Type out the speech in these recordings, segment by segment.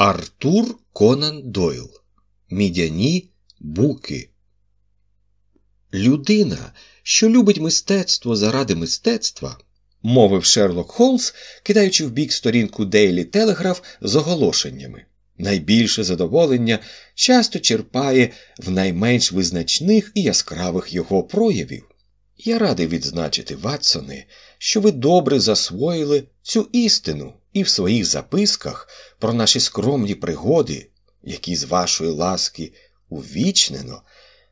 Артур Конан Дойл Мідяні буки. Людина, що любить мистецтво заради мистецтва, мовив Шерлок Холмс, кидаючи в бік сторінку Дейлі Телеграф з оголошеннями. Найбільше задоволення часто черпає в найменш визначних і яскравих його проявів. Я радий відзначити, Ватсоне, що ви добре засвоїли цю істину і в своїх записках про наші скромні пригоди, які з вашої ласки увічнено,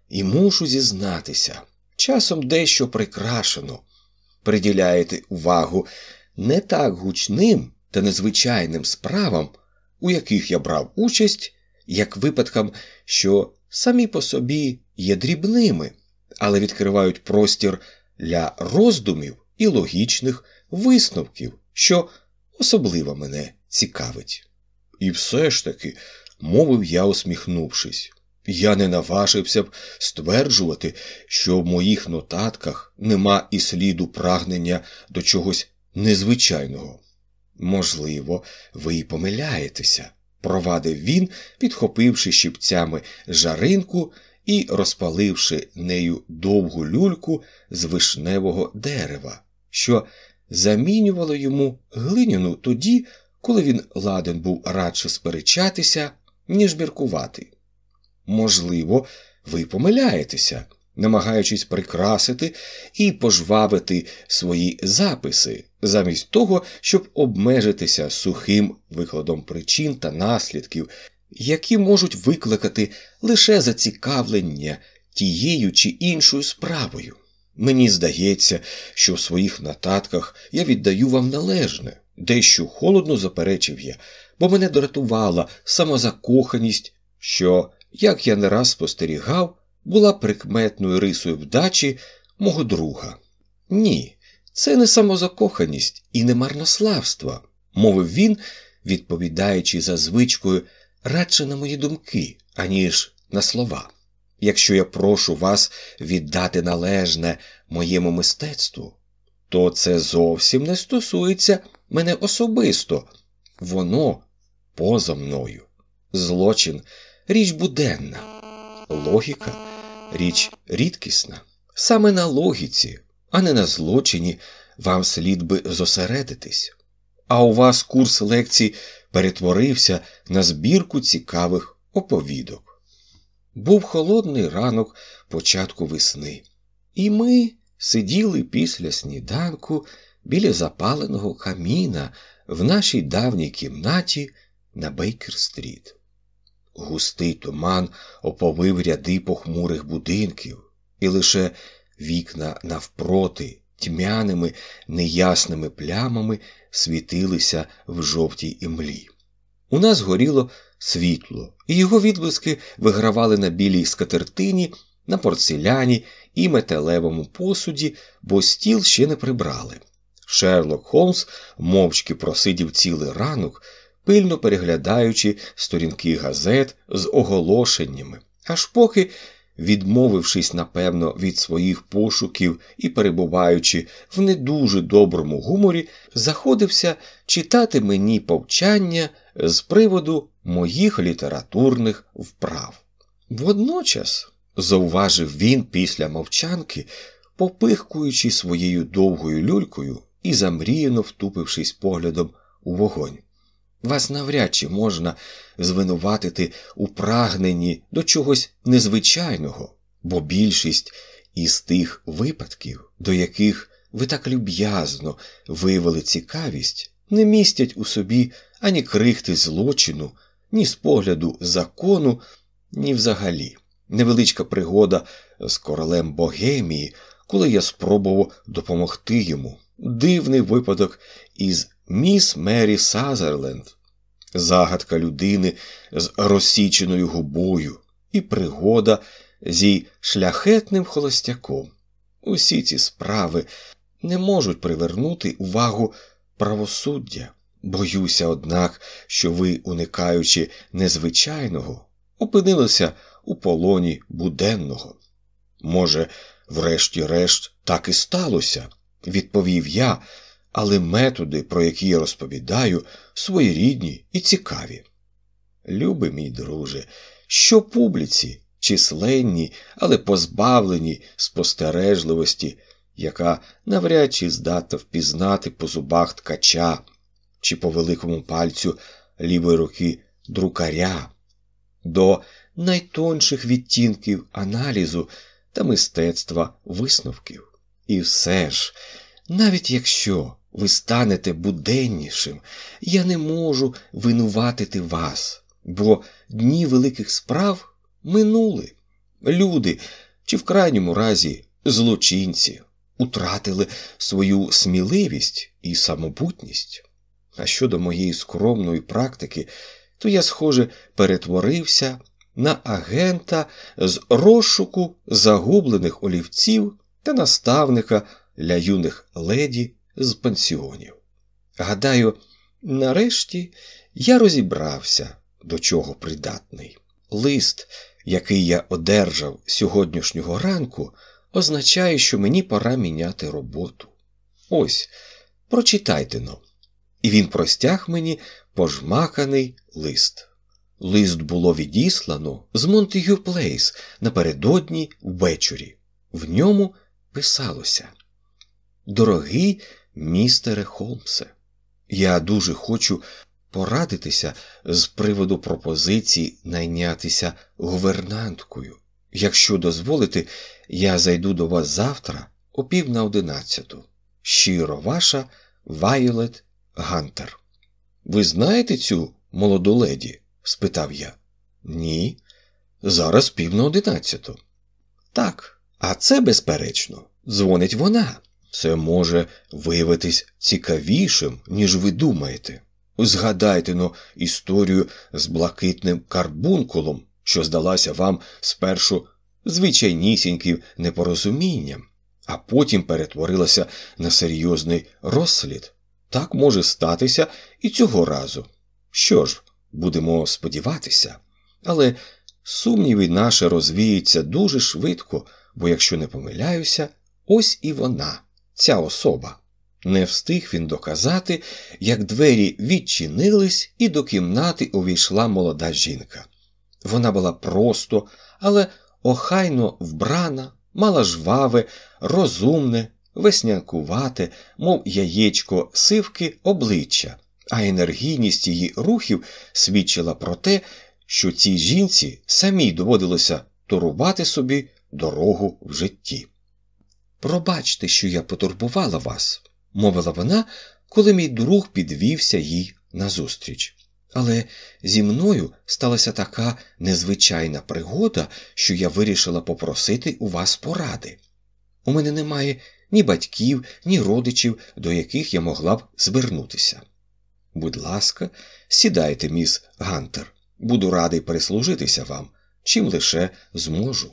і мушу зізнатися, часом дещо прикрашено, приділяєте увагу не так гучним та незвичайним справам, у яких я брав участь, як випадкам, що самі по собі є дрібними, але відкривають простір для роздумів і логічних висновків, що особливо мене цікавить. І все ж таки, мовив я, усміхнувшись, я не наважився б стверджувати, що в моїх нотатках нема і сліду прагнення до чогось незвичайного. Можливо, ви й помиляєтеся, провадив він, підхопивши щипцями жаринку і розпаливши нею довгу люльку з вишневого дерева, що замінювало йому глиняну тоді, коли він ладен був радше сперечатися, ніж міркувати. Можливо, ви помиляєтеся, намагаючись прикрасити і пожвавити свої записи, замість того, щоб обмежитися сухим викладом причин та наслідків, які можуть викликати лише зацікавлення тією чи іншою справою. Мені здається, що в своїх нотатках я віддаю вам належне, дещо холодно заперечив я, бо мене дратувала самозакоханість, що, як я не раз спостерігав, була прикметною рисою вдачі мого друга. Ні, це не самозакоханість і не марнославство, мовив він, відповідаючи за звичкою радше на мої думки, аніж на слова. Якщо я прошу вас віддати належне моєму мистецтву, то це зовсім не стосується мене особисто, воно поза мною. Злочин річ буденна, логіка річ рідкісна. Саме на логіці, а не на злочині, вам слід би зосередитись. А у вас курс лекцій перетворився на збірку цікавих оповідок. Був холодний ранок початку весни, і ми сиділи після сніданку біля запаленого каміна в нашій давній кімнаті на Бейкер-стріт. Густий туман оповив ряди похмурих будинків, і лише вікна навпроти тьмяними неясними плямами світилися в жовтій імлі. У нас горіло світло, і його відблиски вигравали на білій скатертині, на порцеляні і металевому посуді, бо стіл ще не прибрали. Шерлок Холмс мовчки просидів цілий ранок, пильно переглядаючи сторінки газет з оголошеннями, аж поки, відмовившись, напевно, від своїх пошуків і перебуваючи в не дуже доброму гуморі, заходився читати мені повчання з приводу моїх літературних вправ. Водночас, зауважив він після мовчанки, попихкуючи своєю довгою люлькою і замріяно втупившись поглядом у вогонь. Вас навряд чи можна звинуватити у прагненні до чогось незвичайного, бо більшість із тих випадків, до яких ви так люб'язно виявили цікавість, не містять у собі ані крихти злочину, ні з погляду закону, ні взагалі. Невеличка пригода з королем Богемії, коли я спробував допомогти йому. Дивний випадок із міс Мері Сазерленд, загадка людини з розсіченою губою і пригода зі шляхетним холостяком. Усі ці справи не можуть привернути увагу правосуддя. Боюся, однак, що ви, уникаючи незвичайного, опинилися у полоні буденного. Може, врешті-решт, так і сталося, відповів я, але методи, про які я розповідаю, своєрідні і цікаві. любий мій друже, що публіці, численні, але позбавлені спостережливості, яка навряд чи здатна впізнати по зубах ткача чи по великому пальцю лівої руки друкаря, до найтонших відтінків аналізу та мистецтва висновків. І все ж, навіть якщо ви станете буденнішим, я не можу винуватити вас, бо дні великих справ минули. Люди, чи в крайньому разі злочинці, утратили свою сміливість і самобутність. А щодо моєї скромної практики, то я, схоже, перетворився на агента з розшуку загублених олівців та наставника для юних леді з пансіонів. Гадаю, нарешті я розібрався, до чого придатний. Лист, який я одержав сьогоднішнього ранку, означає, що мені пора міняти роботу. Ось, прочитайте но. І він простяг мені пожмаканий лист. Лист було відіслано з Монтегю Плейс напередодні ввечері. В ньому писалося Дорогий містере Холмсе, я дуже хочу порадитися з приводу пропозиції найнятися гувернанткою. Якщо дозволите, я зайду до вас завтра о пів на одинадцяту. Щиро ваша Вайолет Гантер. Ви знаєте цю молоду леді? спитав я. Ні. Зараз пів на одинадцяту. Так, а це, безперечно, дзвонить вона. Це може виявитись цікавішим, ніж ви думаєте. Згадайте но історію з блакитним карбункулом, що здалася вам спершу звичайнісіньким непорозумінням, а потім перетворилася на серйозний розслід. Так може статися і цього разу. Що ж, будемо сподіватися, але сумніви наші розвіються дуже швидко, бо, якщо не помиляюся, ось і вона, ця особа. Не встиг він доказати, як двері відчинились, і до кімнати увійшла молода жінка. Вона була просто, але охайно вбрана, мала жваве, розумне, веснянкувате, мов яєчко сивки обличчя, а енергійність її рухів свідчила про те, що цій жінці самій доводилося турувати собі дорогу в житті. Пробачте, що я потурбувала вас, мовила вона, коли мій друг підвівся їй назустріч. Але зі мною сталася така незвичайна пригода, що я вирішила попросити у вас поради. У мене немає ні батьків, ні родичів, до яких я могла б звернутися. Будь ласка, сідайте, міс Гантер, буду радий прислужитися вам, чим лише зможу.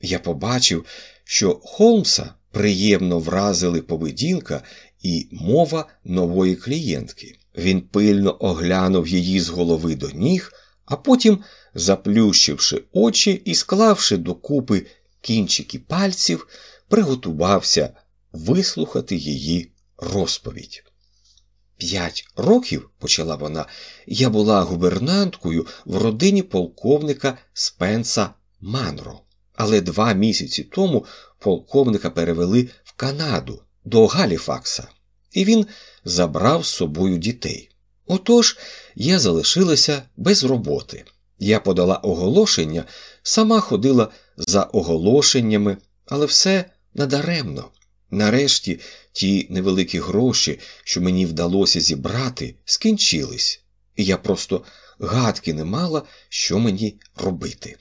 Я побачив, що Холмса приємно вразили поведінка і мова нової клієнтки. Він пильно оглянув її з голови до ніг, а потім, заплющивши очі і склавши докупи кінчики пальців, приготувався вислухати її розповідь. П'ять років, почала вона, я була губернанткою в родині полковника Спенса Манро. Але два місяці тому полковника перевели в Канаду до Галіфакса, і він забрав з собою дітей. Отож я залишилася без роботи. Я подала оголошення, сама ходила за оголошеннями, але все надаремно. Нарешті ті невеликі гроші, що мені вдалося зібрати, скінчились, і я просто гадки не мала, що мені робити.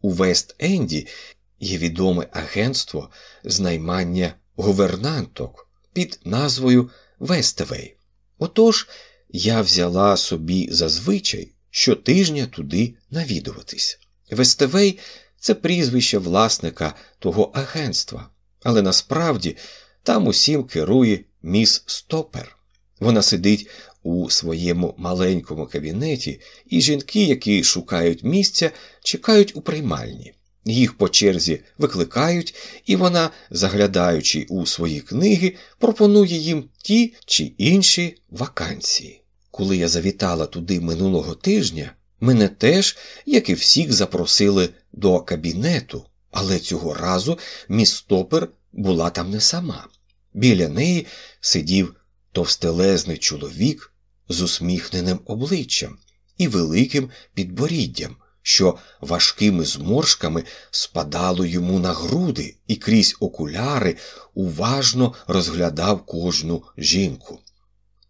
У Вест-Енді є відоме агентство з наймання гувернанток під назвою Вестевей. Отож я взяла собі зазвичай щотижня туди навідуватись. Вестевей це прізвище власника того агентства, але насправді там усім керує міс Стопер. Вона сидить у своєму маленькому кабінеті, і жінки, які шукають місця, чекають у приймальні. Їх по черзі викликають, і вона, заглядаючи у свої книги, пропонує їм ті чи інші вакансії. Коли я завітала туди минулого тижня, Мене теж, як і всіх, запросили до кабінету, але цього разу міс Топер була там не сама. Біля неї сидів товстелезний чоловік з усміхненим обличчям і великим підборіддям, що важкими зморшками спадало йому на груди і крізь окуляри уважно розглядав кожну жінку.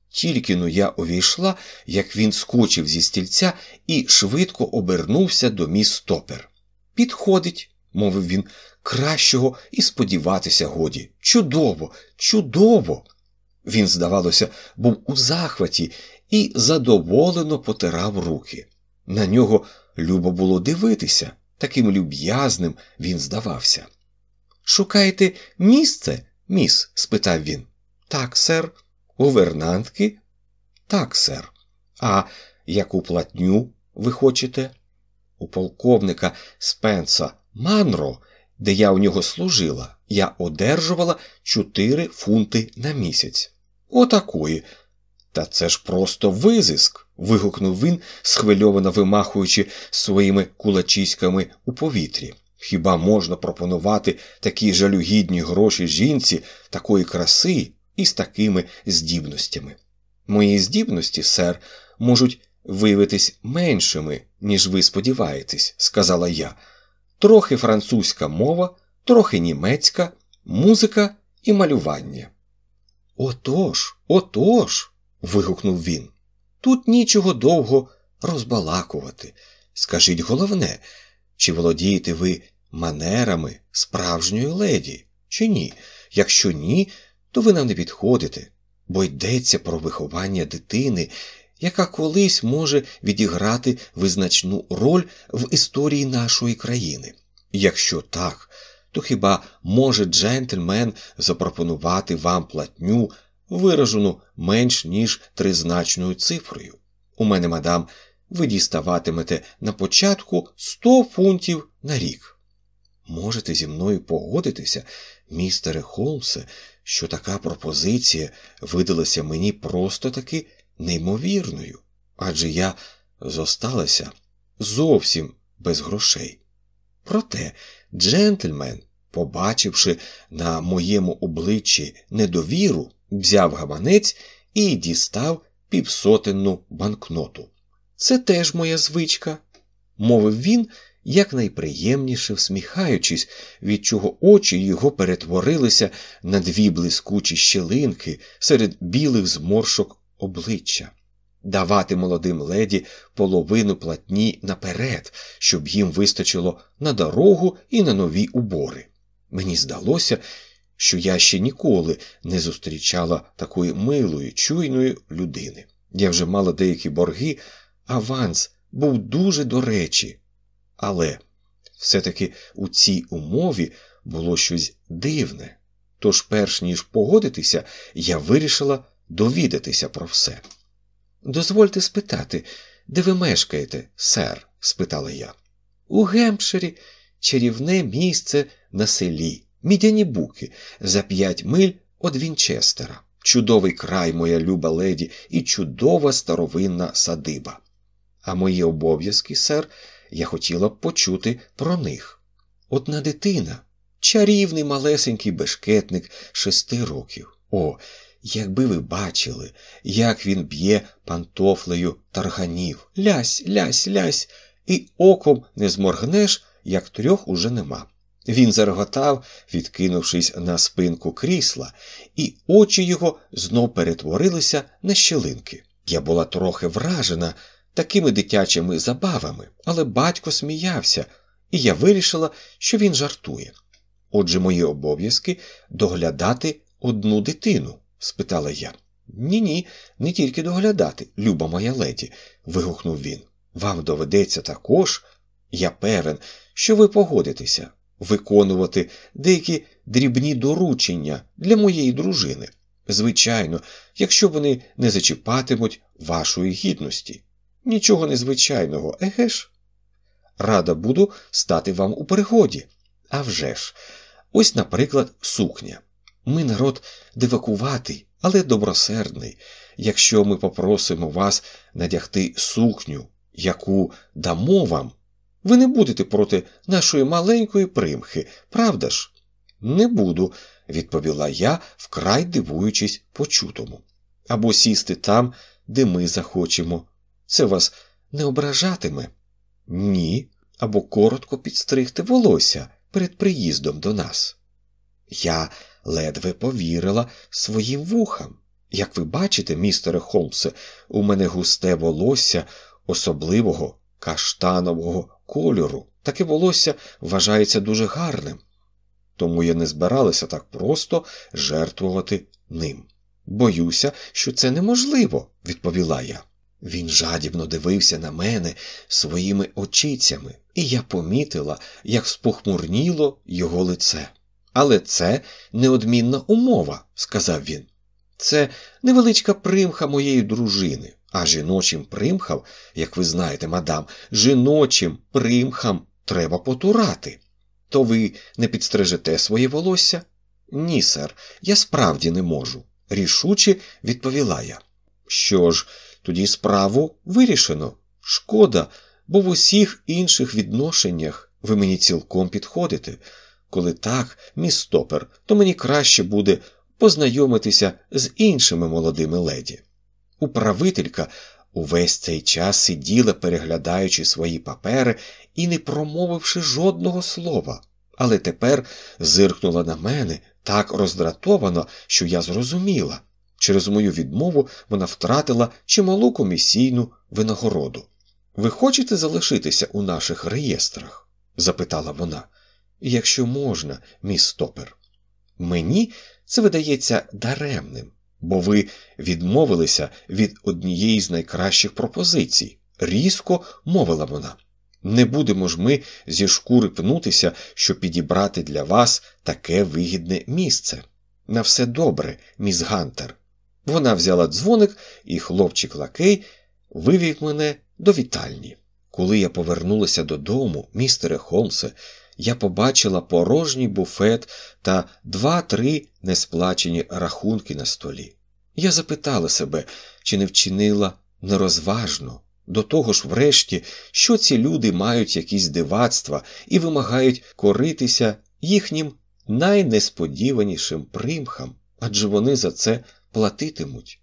Тільки но я увійшла, як він скочив зі стільця і швидко обернувся до міс Топер. Підходить, мовив він, кращого і сподіватися годі. Чудово, чудово! Він, здавалося, був у захваті і задоволено потирав руки. На нього любо було дивитися, таким люб'язним він здавався. Шукаєте місце, міс? спитав він. Так, сер. Гувернантки? Так, сер. А яку платню ви хочете? У полковника Спенса Манро, де я у нього служила, я одержувала 4 фунти на місяць. Отакої. Та це ж просто визиск. вигукнув він, схвильовано вимахуючи своїми кулачиськами у повітрі. Хіба можна пропонувати такі жалюгідні гроші жінці такої краси і з такими здібностями? Мої здібності, сер, можуть виявитись меншими, ніж ви сподіваєтесь, сказала я. Трохи французька мова, трохи німецька, музика і малювання. Отож, отож. Вигукнув він. Тут нічого довго розбалакувати. Скажіть головне, чи володієте ви манерами справжньої леді, чи ні? Якщо ні, то ви нам не підходите, бо йдеться про виховання дитини, яка колись може відіграти визначну роль в історії нашої країни. Якщо так, то хіба може джентльмен запропонувати вам платню, виражену менш ніж тризначною цифрою? У мене, мадам, ви діставатимете на початку 100 фунтів на рік. Можете зі мною погодитися, містере Холмсе, що така пропозиція видалася мені просто таки неймовірною, адже я зосталася зовсім без грошей. Проте джентльмен, побачивши на моєму обличчі недовіру, взяв гаманець і дістав півсотенну банкноту. Це теж моя звичка, мовив він, якнайприємніше всміхаючись, від чого очі його перетворилися на дві блискучі щелинки серед білих зморшок обличчя, давати молодим леді половину платні наперед, щоб їм вистачило на дорогу і на нові убори. Мені здалося, що я ще ніколи не зустрічала такої милої, чуйної людини. Я вже мала деякі борги, аванс був дуже до речі, але все-таки у цій умові було щось дивне. Тож, перш ніж погодитися, я вирішила довідатися про все. Дозвольте спитати, де ви мешкаєте, сер? спитала я. У Гемпширі чарівне місце на селі, мідяні буки, за п'ять миль від Вінчестера. Чудовий край, моя люба леді, і чудова старовинна садиба. А мої обов'язки, сер, я хотіла б почути про них. Одна дитина, чарівний малесенький бешкетник шести років. О, якби ви бачили, як він б'є пантофлею тарганів. Лясь, лясь, лясь, і оком не зморгнеш, як трьох уже нема. Він зареготав, відкинувшись на спинку крісла, і очі його знов перетворилися на щелинки. Я була трохи вражена такими дитячими забавами, але батько сміявся, і я вирішила, що він жартує. Отже, мої обов'язки доглядати одну дитину? спитала я. Ні, ні, не тільки доглядати, люба моя леді, вигукнув він. Вам доведеться також, я певен, що ви погодитеся виконувати деякі дрібні доручення для моєї дружини. Звичайно, якщо вони не зачіпатимуть вашої гідності. Нічого незвичайного, еге ж? Рада буду стати вам у пригоді. А вже ж, ось, наприклад, сукня. Ми народ дивакуватий, але добросердний. Якщо ми попросимо вас надягти сукню, яку дамо вам, ви не будете проти нашої маленької примхи, правда ж? Не буду, відповіла я, вкрай дивуючись почутому. Або сісти там, де ми захочемо. Це вас не ображатиме? Ні, або коротко підстригти волосся перед приїздом до нас. Я ледве повірила своїм вухам. Як ви бачите, містере Холмсе, у мене густе волосся особливого каштанового кольору. Таке волосся вважається дуже гарним. Тому я не збиралася так просто жертвувати ним. Боюся, що це неможливо, відповіла я. Він жадібно дивився на мене своїми очицями, і я помітила, як спохмурніло його лице. Але це неодмінна умова, сказав він. Це невеличка примха моєї дружини, а жіночим примхам, як ви знаєте, мадам, жіночим примхам треба потурати. То ви не підстрижете своє волосся? Ні, сер, я справді не можу, рішуче відповіла я. Що ж, тоді справу вирішено. Шкода, бо в усіх інших відношеннях ви мені цілком підходите. Коли так, міс Стопер, то мені краще буде познайомитися з іншими молодими леді. Управителька увесь цей час сиділа, переглядаючи свої папери і не промовивши жодного слова, але тепер зиркнула на мене так роздратовано, що я зрозуміла. Через мою відмову вона втратила чималу комісійну винагороду. Ви хочете залишитися у наших реєстрах? запитала вона. Якщо можна, міс Стопер. Мені це видається даремним, бо ви відмовилися від однієї з найкращих пропозицій. Різко мовила вона. Не будемо ж ми зі шкури пнутися, щоб підібрати для вас таке вигідне місце. На все добре, міс Гантер. Вона взяла дзвоник, і хлопчик лакей вивів мене до вітальні. Коли я повернулася додому, містере Холмсе, я побачила порожній буфет та два-три несплачені рахунки на столі. Я запитала себе, чи не вчинила нерозважно. До того ж, врешті, що ці люди мають якісь дивацтва і вимагають коритися їхнім найнесподіванішим примхам, адже вони за це платитимуть.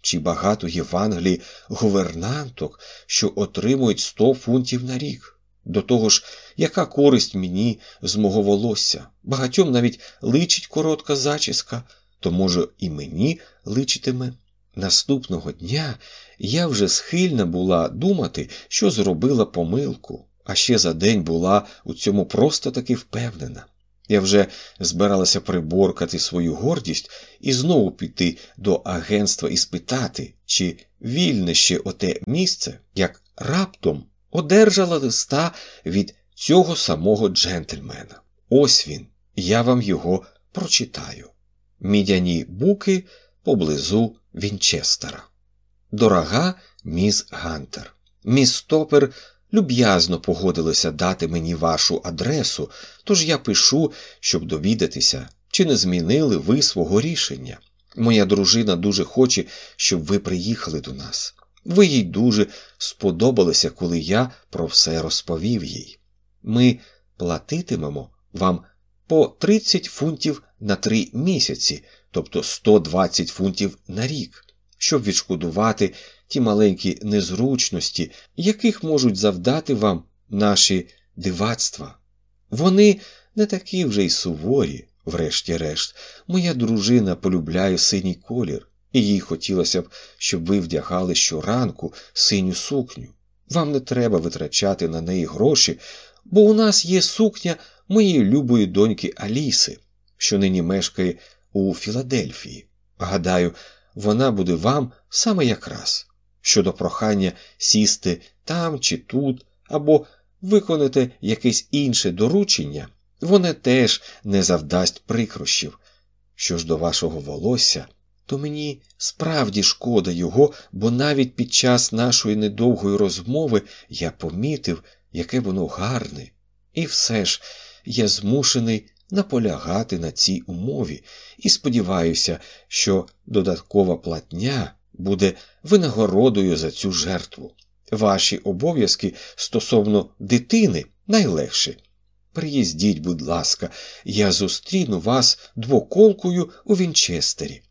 Чи багато є в Англії гувернанток, що отримують 100 фунтів на рік? До того ж, яка користь мені з мого волосся? Багатьом навіть личить коротка зачіска, то, може, і мені личитиме. Наступного дня я вже схильна була думати, що зробила помилку, а ще за день була у цьому просто таки впевнена. Я вже збиралася приборкати свою гордість і знову піти до агентства і спитати, чи вільне ще оте місце, як раптом одержала листа від цього самого джентльмена. Ось він, я вам його прочитаю. Мідяні буки поблизу Вінчестера. Дорога міс Гантер, міс Стопер люб'язно погодилися дати мені вашу адресу, тож я пишу, щоб довідатися, чи не змінили ви свого рішення. Моя дружина дуже хоче, щоб ви приїхали до нас. Ви їй дуже сподобалися, коли я про все розповів їй. Ми платитимемо вам по 30 фунтів на три місяці, тобто 120 фунтів на рік, щоб відшкодувати ті маленькі незручності, яких можуть завдати вам наші дивацтва. Вони не такі вже й суворі, врешті-решт. Моя дружина полюбляє синій колір, і їй хотілося б, щоб ви вдягали щоранку синю сукню. Вам не треба витрачати на неї гроші, бо у нас є сукня моєї любої доньки Аліси, що нині мешкає у Філадельфії. Гадаю, вона буде вам саме якраз щодо прохання сісти там чи тут, або виконати якесь інше доручення, воно теж не завдасть прикрощів. Що ж до вашого волосся, то мені справді шкода його, бо навіть під час нашої недовгої розмови я помітив, яке воно гарне, і все ж я змушений наполягати на цій умові і сподіваюся, що додаткова платня буде винагородою за цю жертву. Ваші обов'язки стосовно дитини найлегші. Приїздіть, будь ласка, я зустріну вас двоколкою у Вінчестері.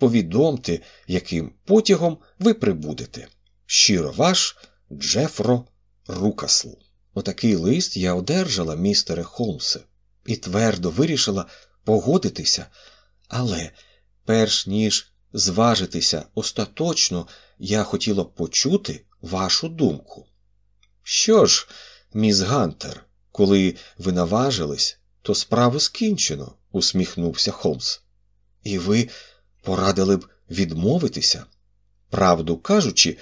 Повідомте, яким потягом ви прибудете. Щиро ваш Джефро Рукасл. Отакий лист я одержала, містере Холмсе, і твердо вирішила погодитися, але, перш ніж зважитися остаточно, я хотіла почути вашу думку. Що ж, міс Гантер, коли ви наважились, то справу скінчено, усміхнувся Холмс. І ви порадили б відмовитися? Правду кажучи,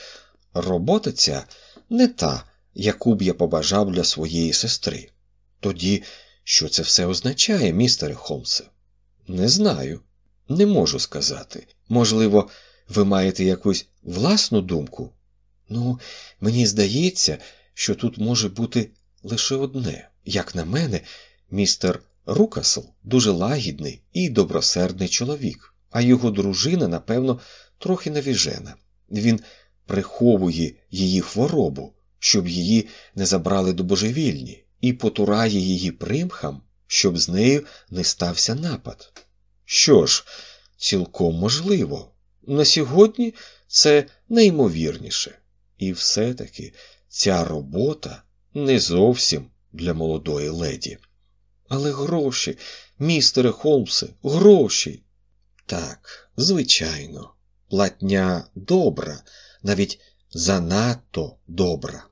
робота ця не та, яку б я побажав для своєї сестри. Тоді що це все означає, містере Холмсе? Не знаю, не можу сказати. Можливо, ви маєте якусь власну думку? Ну, мені здається, що тут може бути лише одне. Як на мене, містер Рукасл дуже лагідний і добросердний чоловік, а його дружина, напевно, трохи навіжена. Він приховує її хворобу, щоб її не забрали до божевільні, і потурає її примхам, щоб з нею не стався напад. Що ж, цілком можливо, на сьогодні це найімовірніше. І все-таки ця робота не зовсім для молодої леді. Але гроші, містере Холмсе, гроші. Так, звичайно, платня добра, навіть занадто добра.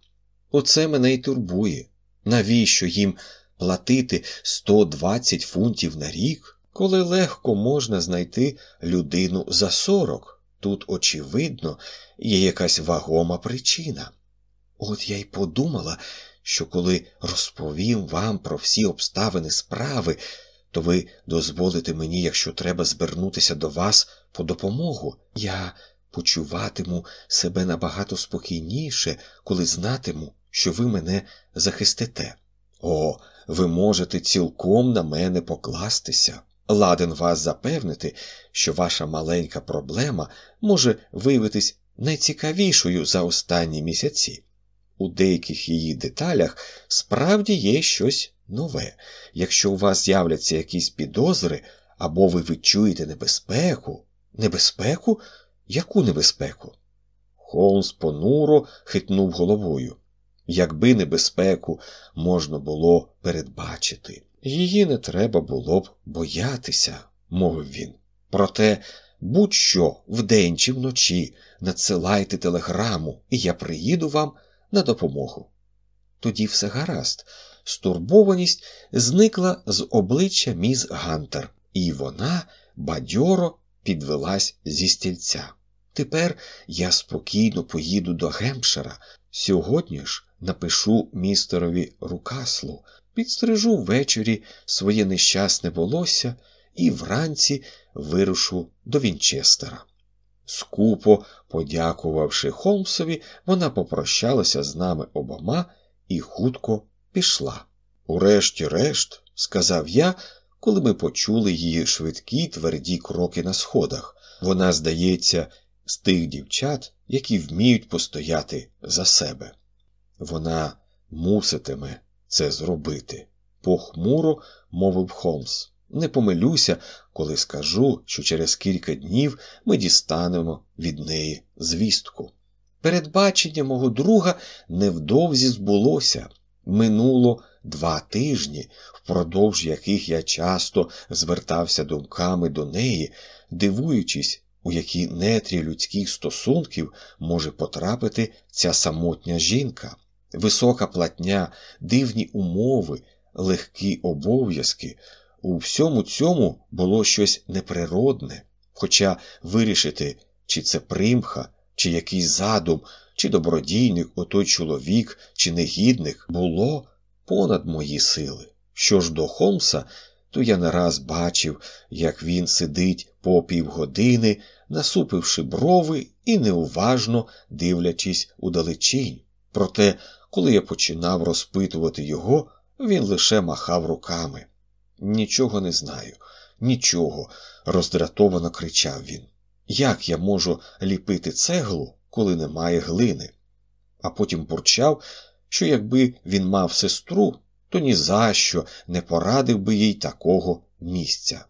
Оце мене й турбує. Навіщо їм платити 120 фунтів на рік, коли легко можна знайти людину за 40? Тут, очевидно, є якась вагома причина. От я й подумала, що коли розповім вам про всі обставини справи, то ви дозволите мені, якщо треба, звернутися до вас по допомогу. Я почуватиму себе набагато спокійніше, коли знатиму, що ви мене захистите. О, ви можете цілком на мене покластися. Ладен вас запевнити, що ваша маленька проблема може виявитись найцікавішою за останні місяці. У деяких її деталях справді є щось нове. Якщо у вас з'являться якісь підозри, або ви відчуєте небезпеку, небезпеку? Яку небезпеку? Холмс понуро хитнув головою. Якби небезпеку можна було передбачити, її не треба було б боятися, мовив він. Проте будь-що вдень чи вночі надсилайте телеграму, і я приїду вам на допомогу. Тоді все гаразд, стурбованість зникла з обличчя міс Гантер, і вона бадьоро підвелась зі стільця. Тепер я спокійно поїду до Гемпшира. Сьогодні ж напишу містерові Рукаслу, підстрижу ввечері своє нещасне волосся і вранці вирушу до Вінчестера. Скупо подякувавши Холмсові, вона попрощалася з нами обома і хутко пішла. Урешті-решт, сказав я, коли ми почули її швидкі тверді кроки на сходах. Вона, здається, з тих дівчат, які вміють постояти за себе. Вона муситиме це зробити, похмуро мовив Холмс. Не помилюся, коли скажу, що через кілька днів ми дістанемо від неї звістку. Передбачення мого друга невдовзі збулося. Минуло два тижні, впродовж яких я часто звертався думками до неї, дивуючись, у які нетрі людських стосунків може потрапити ця самотня жінка висока платня, дивні умови, легкі обов'язки. У всьому цьому було щось неприродне, хоча вирішити, чи це примха, чи якийсь задум, чи добродійник, отой чоловік, чи негідник, було понад мої сили. Що ж до Холмса, то я не раз бачив, як він сидить по півгодини, насупивши брови і неуважно дивлячись удалечінь. Проте коли я починав розпитувати його, він лише махав руками. Нічого не знаю, нічого, роздратовано кричав він. Як я можу ліпити цеглу, коли немає глини? а потім бурчав, що якби він мав сестру, то ні за що не порадив би їй такого місця.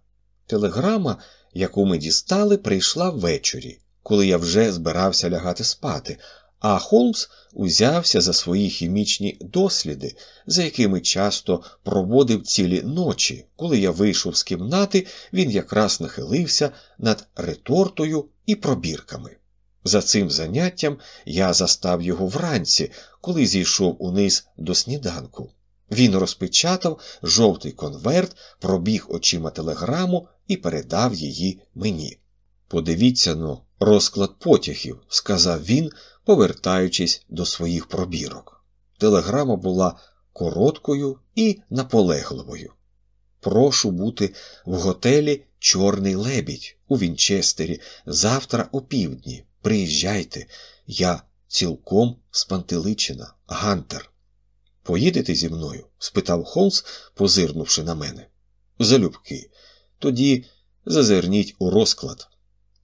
Телеграма, яку ми дістали, прийшла ввечері, коли я вже збирався лягати спати, а Холмс узявся за свої хімічні досліди, за якими часто проводив цілі ночі. Коли я вийшов з кімнати, він якраз нахилився над ретортою і пробірками. За цим заняттям я застав його вранці, коли зійшов униз до сніданку. Він розпечатав жовтий конверт, пробіг очима телеграму і передав її мені. Подивіться но, розклад потягів, сказав він, повертаючись до своїх пробірок. Телеграма була короткою і наполегливою. Прошу бути в готелі Чорний лебідь у Вінчестері завтра о півдні. Приїжджайте, я цілком спантеличена, Гантер. Поїдете зі мною? спитав Холмс, позирнувши на мене. Залюбки. Тоді зазирніть у розклад.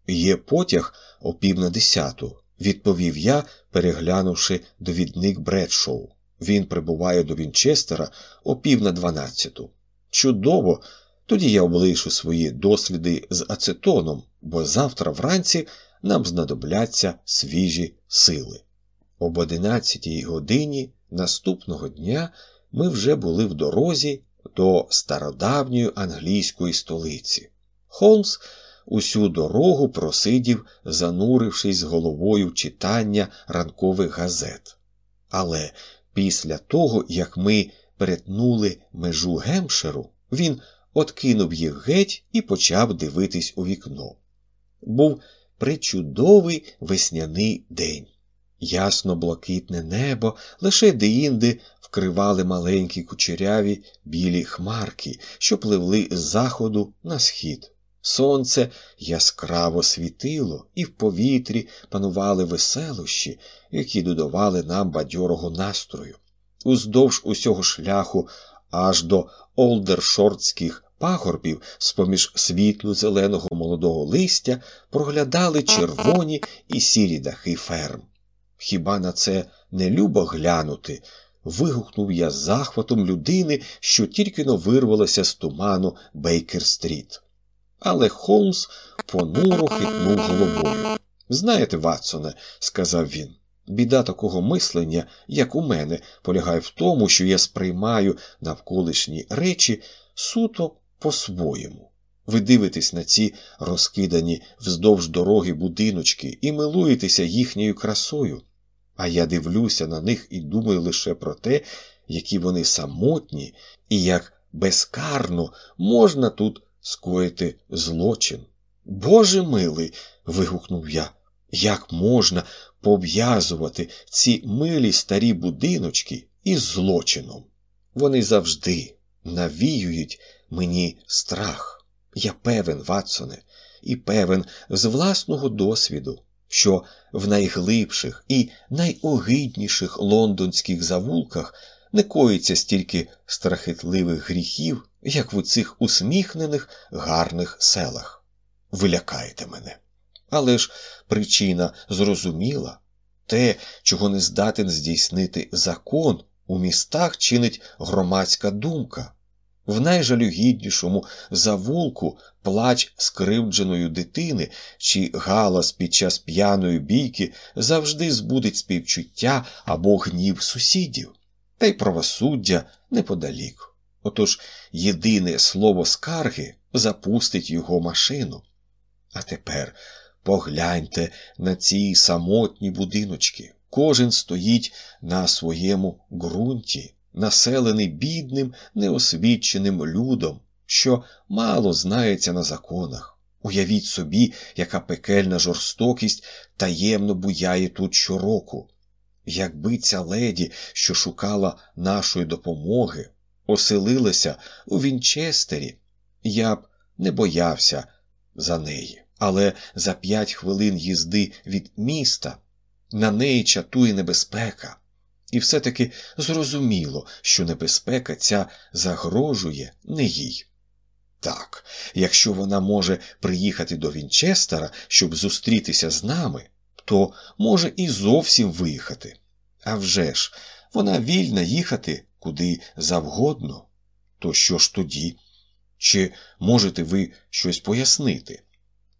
Є потяг о пів на десяту, відповів я, переглянувши довідник Бредшоу. Він прибуває до Вінчестера о пів на дванадцяту. Чудово! Тоді я облишу свої досліди з ацетоном, бо завтра вранці нам знадобляться свіжі сили. Об одинадцятій годині наступного дня ми вже були в дорозі до стародавньої англійської столиці. Холмс усю дорогу просидів, занурившись головою читання ранкових газет. Але після того, як ми перетнули межу Гемшеру, він откинув їх геть і почав дивитись у вікно. Був причудовий весняний день. Ясно блакитне небо лише деінде вкривали маленькі кучеряві білі хмарки, що пливли з заходу на схід. Сонце яскраво світило, і в повітрі панували веселощі, які додавали нам бадьорого настрою. Уздовж усього шляху аж до олдершортських пагорбів з поміж світло зеленого молодого листя проглядали червоні і сірі дахи ферм. Хіба на це не любо глянути? вигукнув я з захватом людини, що тільки но вирвалася з туману Бейкер-стріт. Але Холмс понуро хитнув головою. Знаєте, Ватсоне, сказав він, біда такого мислення, як у мене, полягає в тому, що я сприймаю навколишні речі суто по-своєму. Ви дивитесь на ці розкидані вздовж дороги будиночки і милуєтеся їхньою красою. А я дивлюся на них і думаю лише про те, які вони самотні і як безкарно можна тут скоїти злочин. Боже милий. вигукнув я. Як можна пов'язувати ці милі старі будиночки із злочином? Вони завжди навіюють мені страх. Я певен, Ватсоне, і певен з власного досвіду, що в найглибших і найогидніших лондонських завулках не коїться стільки страхітливих гріхів, як в цих усміхнених гарних селах. Ви лякаєте мене. Але ж причина зрозуміла те, чого не здатен здійснити закон, у містах чинить громадська думка. В найжалюгіднішому завулку плач скривдженої дитини чи галас під час п'яної бійки завжди збудить співчуття або гнів сусідів, та й правосуддя неподалік. Отож єдине слово скарги запустить його машину. А тепер погляньте на ці самотні будиночки. Кожен стоїть на своєму ґрунті населений бідним, неосвіченим людом, що мало знається на законах. Уявіть собі, яка пекельна жорстокість таємно буяє тут щороку. Якби ця леді, що шукала нашої допомоги, оселилася у Вінчестері, я б не боявся за неї. Але за п'ять хвилин їзди від міста на неї чатує небезпека. І все-таки зрозуміло, що небезпека ця загрожує не їй. Так, якщо вона може приїхати до Вінчестера, щоб зустрітися з нами, то може і зовсім виїхати. А вже ж, вона вільна їхати куди завгодно. То що ж тоді? Чи можете ви щось пояснити?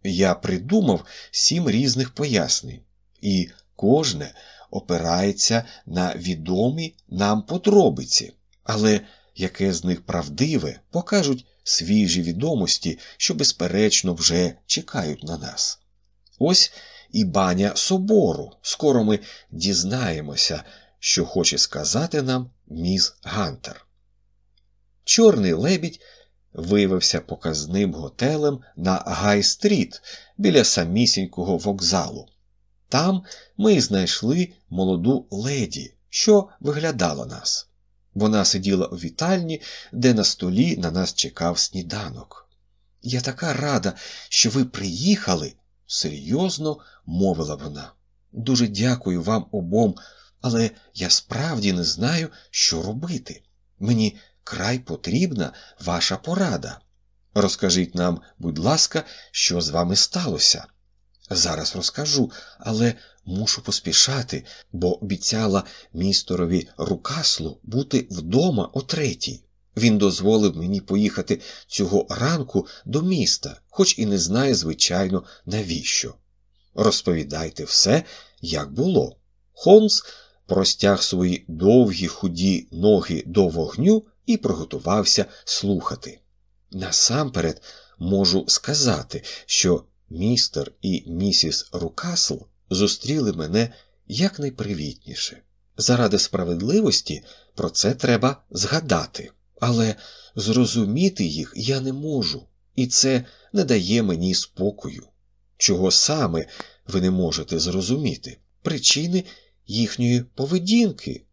Я придумав сім різних пояснень, і кожне опирається на відомі нам подробиці, але яке з них правдиве, покажуть свіжі відомості, що, безперечно, вже чекають на нас. Ось і баня собору. Скоро ми дізнаємося, що хоче сказати нам міс Гантер. Чорний лебідь виявився показним готелем на Гай-стріт біля самісінького вокзалу. Там ми знайшли молоду леді, що виглядала нас. Вона сиділа у вітальні, де на столі на нас чекав сніданок. Я така рада, що ви приїхали, серйозно мовила вона. Дуже дякую вам обом, але я справді не знаю, що робити. Мені край потрібна ваша порада. Розкажіть нам, будь ласка, що з вами сталося. Зараз розкажу, але мушу поспішати, бо обіцяла містерові Рукаслу бути вдома о третій. Він дозволив мені поїхати цього ранку до міста, хоч і не знає, звичайно, навіщо. Розповідайте все, як було. Холмс простяг свої довгі худі ноги до вогню і приготувався слухати. Насамперед можу сказати, що містер і місіс Рукасл зустріли мене якнайпривітніше. Заради справедливості про це треба згадати, але зрозуміти їх я не можу, і це не дає мені спокою. Чого саме ви не можете зрозуміти? Причини їхньої поведінки.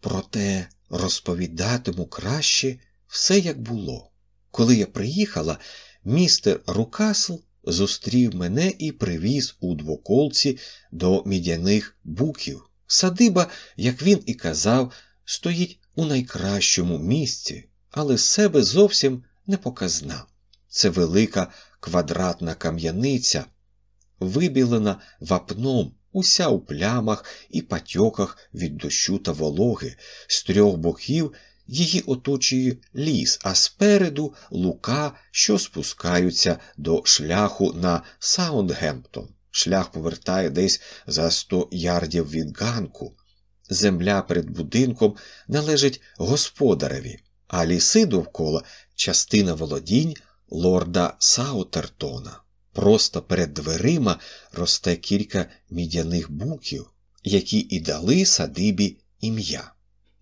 Проте розповідатиму краще все як було. Коли я приїхала, містер Рукасл зустрів мене і привіз у двоколці до мідяних буків. Садиба, як він і казав, стоїть у найкращому місці, але себе зовсім не показна. Це велика квадратна кам'яниця, вибілена вапном, уся у плямах і патьоках від дощу та вологи, з трьох боків її оточує ліс, а спереду лука, що спускаються до шляху на Саундгемптон. Шлях повертає десь за сто ярдів від ганку. Земля перед будинком належить господареві, а ліси довкола частина володінь лорда Саутертона. Просто перед дверима росте кілька мідяних буків, які і дали садибі ім'я.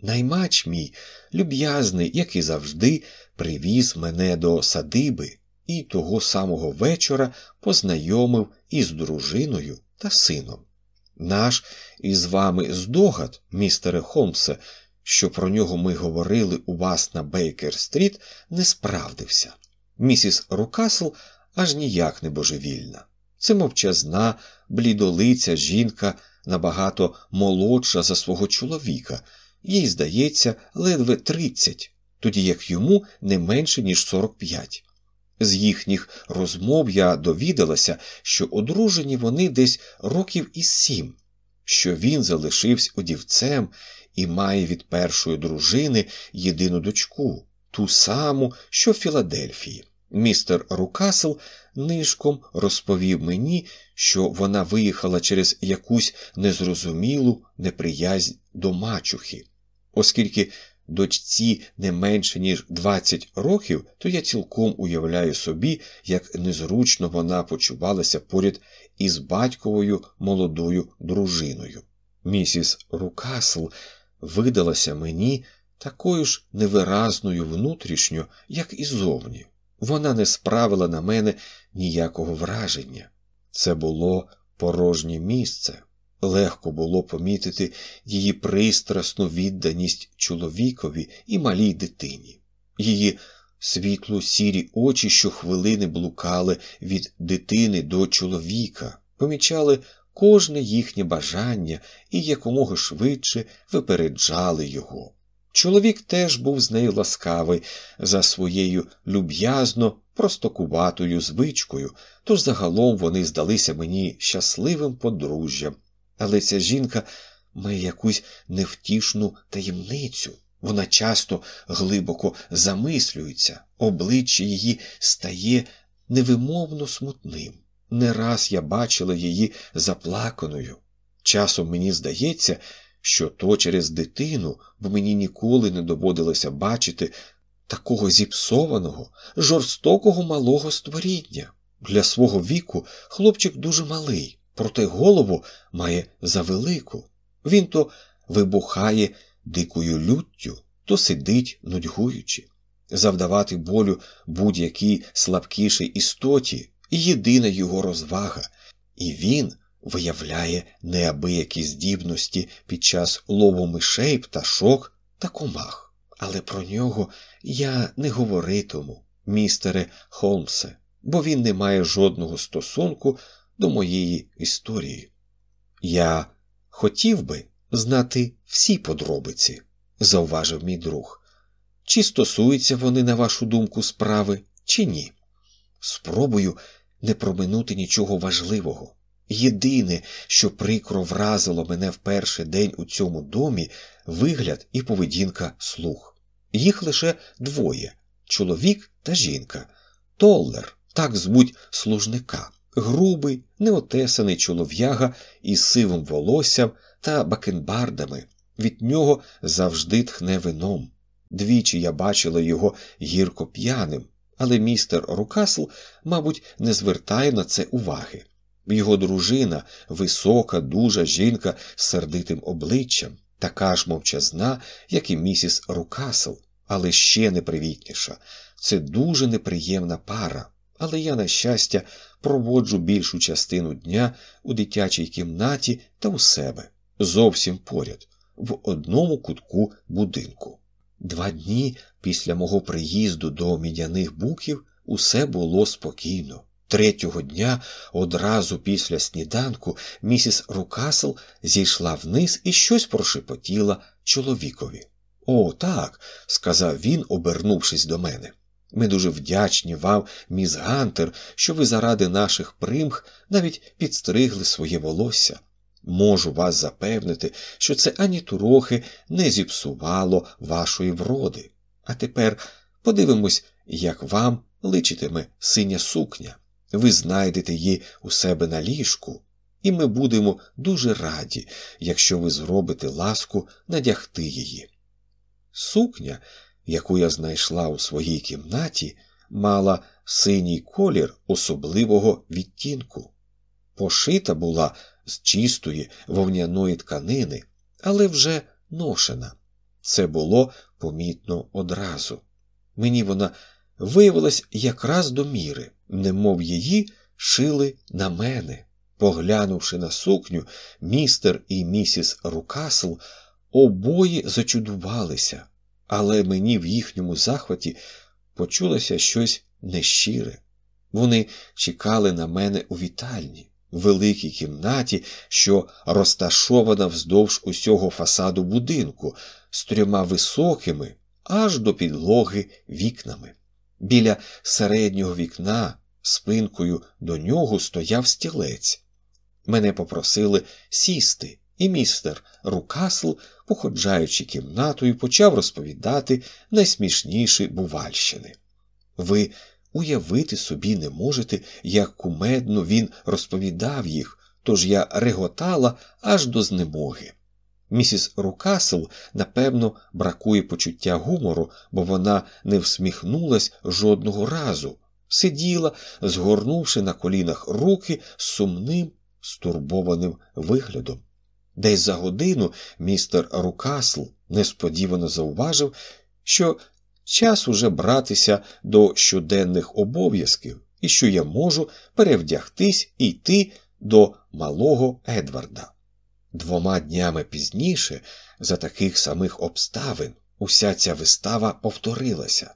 Наймач мій, люб'язний, як і завжди, привіз мене до садиби і того самого вечора познайомив із дружиною та сином. Наш із вами здогад, містере Холмсе, що про нього ми говорили у вас на Бейкер-стріт, не справдився. Місіс Рукасл аж ніяк не божевільна. Це мовчазна, блідолиця жінка набагато молодша за свого чоловіка їй здається, ледве тридцять, тоді як йому не менше, ніж сорок п'ять. З їхніх розмов я довідалася, що одружені вони десь років із сім, що він залишився одівцем і має від першої дружини єдину дочку, ту саму, що в Філадельфії. Містер Рукасл нишком розповів мені, що вона виїхала через якусь незрозумілу неприязнь до мачухи. Оскільки дочці не менше, ніж 20 років, то я цілком уявляю собі, як незручно вона почувалася поряд із батьковою молодою дружиною. Місіс Рукасл видалася мені такою ж невиразною внутрішньо, як і зовні. Вона не справила на мене ніякого враження. Це було порожнє місце. Легко було помітити її пристрасну відданість чоловікові і малій дитині, її світло сірі очі щохвилини блукали від дитини до чоловіка, помічали кожне їхнє бажання і якомога швидше випереджали його. Чоловік теж був з нею ласкавий за своєю люб'язно простокуватою звичкою, тож загалом вони здалися мені щасливим подружжям. Але ця жінка має якусь невтішну таємницю. Вона часто глибоко замислюється, обличчя її стає невимовно смутним. Не раз я бачила її заплаканою. Часом мені здається, що то через дитину, бо мені ніколи не доводилося бачити такого зіпсованого, жорстокого малого створіння. Для свого віку хлопчик дуже малий, проте голову має завелику. Він то вибухає дикою люттю, то сидить, нудьгуючи. Завдавати болю будь-якій слабкішій істоті єдина його розвага, і він виявляє неабиякі здібності під час лову мишей, пташок та комах. Але про нього я не говоритиму, містере Холмсе, бо він не має жодного стосунку до моєї історії. Я хотів би знати всі подробиці, зауважив мій друг. Чи стосуються вони, на вашу думку, справи, чи ні? Спробую не проминути нічого важливого. Єдине, що прикро вразило мене в перший день у цьому домі, вигляд і поведінка слуг. Їх лише двоє чоловік та жінка. Толлер, так звуть служника, грубий, неотесаний чолов'яга із сивим волоссям та бакенбардами. Від нього завжди тхне вином. Двічі я бачила його гірко п'яним, але містер Рукасл, мабуть, не звертає на це уваги. Його дружина, висока, дужа жінка з сердитим обличчям, така ж мовчазна, як і місіс Рукасл, але ще непривітніша. Це дуже неприємна пара, але я, на щастя, проводжу більшу частину дня у дитячій кімнаті та у себе, зовсім поряд, в одному кутку будинку. Два дні після мого приїзду до мідяних буків усе було спокійно. Третього дня, одразу після сніданку, місіс Рукасл зійшла вниз і щось прошепотіла чоловікові. О, так, сказав він, обернувшись до мене. Ми дуже вдячні вам, міс Гантер, що ви заради наших примх навіть підстригли своє волосся. Можу вас запевнити, що це ані трохи не зіпсувало вашої вроди. А тепер подивимось, як вам личитиме синя сукня. Ви знайдете її у себе на ліжку, і ми будемо дуже раді, якщо ви зробите ласку надягти її. Сукня, яку я знайшла у своїй кімнаті, мала синій колір особливого відтінку. Пошита була з чистої вовняної тканини, але вже ношена. Це було помітно одразу. Мені вона виявилась якраз до міри, немов її шили на мене. Поглянувши на сукню, містер і місіс Рукасл обоє зачудувалися, але мені в їхньому захваті почулося щось нещире. Вони чекали на мене у вітальні, великій кімнаті, що розташована вздовж усього фасаду будинку, з трьома високими, аж до підлоги вікнами. Біля середнього вікна, спинкою до нього стояв стілець. Мене попросили сісти, і містер Рукасл, походжаючи кімнатою, почав розповідати найсмішніші бувальщини. Ви уявити собі не можете, як кумедно він розповідав їх, тож я реготала аж до знемоги. Місіс Рукасл, напевно, бракує почуття гумору, бо вона не всміхнулась жодного разу, сиділа, згорнувши на колінах руки з сумним, стурбованим виглядом. Десь за годину містер Рукасл несподівано зауважив, що час уже братися до щоденних обов'язків і що я можу перевдягтись і йти до малого Едварда. Двома днями пізніше, за таких самих обставин, уся ця вистава повторилася.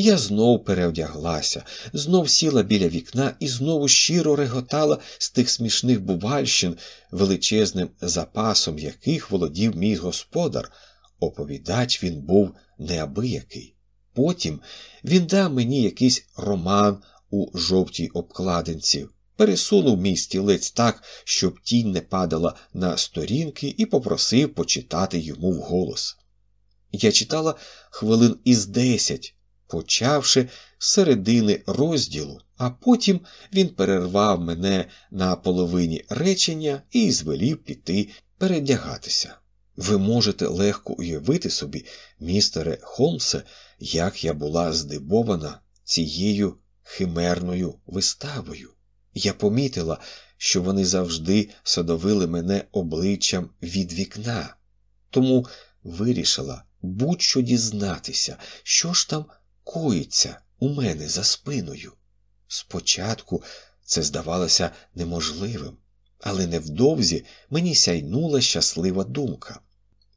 Я знов перевдяглася, знов сіла біля вікна і знову щиро реготала з тих смішних бувальщин, величезним запасом яких володів мій господар. Оповідач він був неабиякий. Потім він дав мені якийсь роман у жовтій обкладинці, пересунув мій стілець так, щоб тінь не падала на сторінки, і попросив почитати йому вголос. Я читала хвилин із десять, почавши з середини розділу, а потім він перервав мене на половині речення і звелів піти передягатися. Ви можете легко уявити собі, містере Холмсе, як я була здивована цією химерною виставою. Я помітила, що вони завжди садовили мене обличчям від вікна, тому вирішила будь-що дізнатися, що ж там коїться у мене за спиною. Спочатку це здавалося неможливим, але невдовзі мені сяйнула щаслива думка.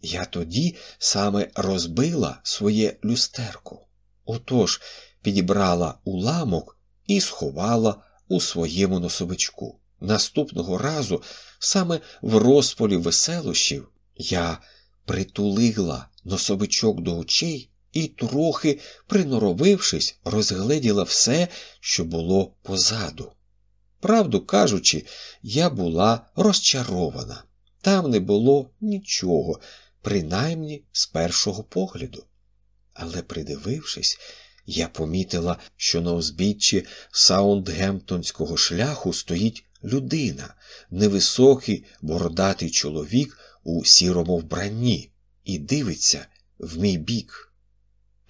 Я тоді саме розбила своє люстерко. Отож підібрала уламок і сховала у своєму носовичку. Наступного разу, саме в розпалі веселощів, я притулила носовичок до очей і, трохи приноровившись, розгледіла все, що було позаду. Правду кажучи, я була розчарована. Там не було нічого, принаймні з першого погляду. Але, придивившись, я помітила, що на узбіччі Саундгемптонського шляху стоїть людина, невисокий бородатий чоловік у сірому вбранні, і дивиться в мій бік.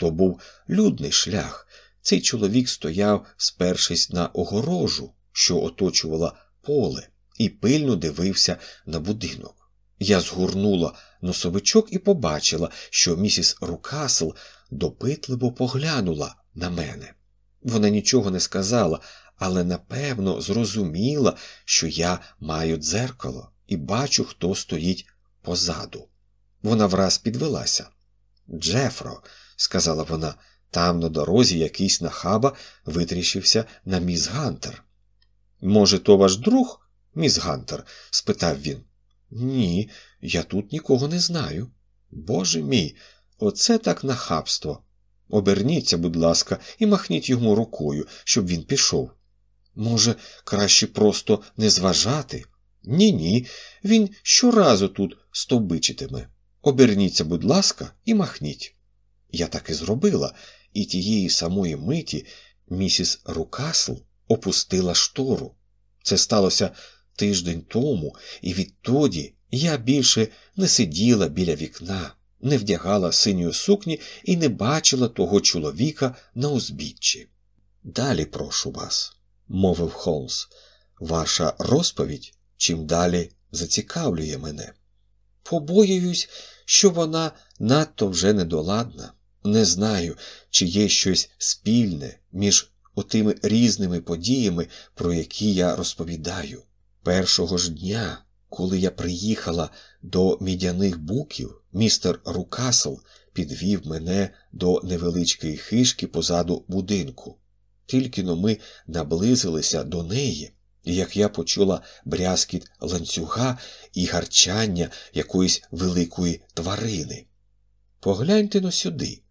То був людний шлях. Цей чоловік стояв, спершись на огорожу, що оточувала поле, і пильно дивився на будинок. Я згорнула носовичок і побачила, що місіс Рукасл допитливо поглянула на мене. Вона нічого не сказала, але напевно зрозуміла, що я маю дзеркало і бачу, хто стоїть позаду. Вона враз підвелася. Джефро, сказала вона, там на дорозі якийсь нахаба витріщився на міс Гантер. Може, то ваш друг, міс Гантер? спитав він. Ні, я тут нікого не знаю. Боже мій, оце так нахабство. Оберніться, будь ласка, і махніть йому рукою, щоб він пішов. Може, краще просто не зважати? Ні, ні, він щоразу тут стовбичитиме. Оберніться, будь ласка, і махніть. Я так і зробила, і тієї самої миті місіс Рукасл опустила штору. Це сталося тиждень тому, і відтоді я більше не сиділа біля вікна, не вдягала синьої сукні і не бачила того чоловіка на узбіччі. Далі прошу вас, мовив Холмс, ваша розповідь чим далі зацікавлює мене. Побоююсь, що вона надто вже недоладна. Не знаю, чи є щось спільне між отими різними подіями, про які я розповідаю. Першого ж дня, коли я приїхала до мідяних буків, містер Рукасл підвів мене до невеличкої хишки позаду будинку. Тільки но ми наблизилися до неї, і як я почула брязкіт ланцюга і гарчання якоїсь великої тварини. Погляньте но сюди,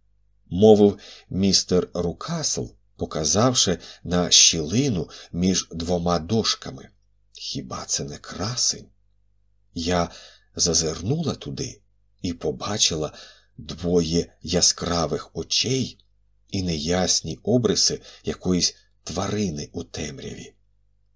мовив містер Рукасл, показавши на щілину між двома дошками. Хіба це не красень? Я зазирнула туди і побачила двоє яскравих очей і неясні обриси якоїсь тварини у темряві.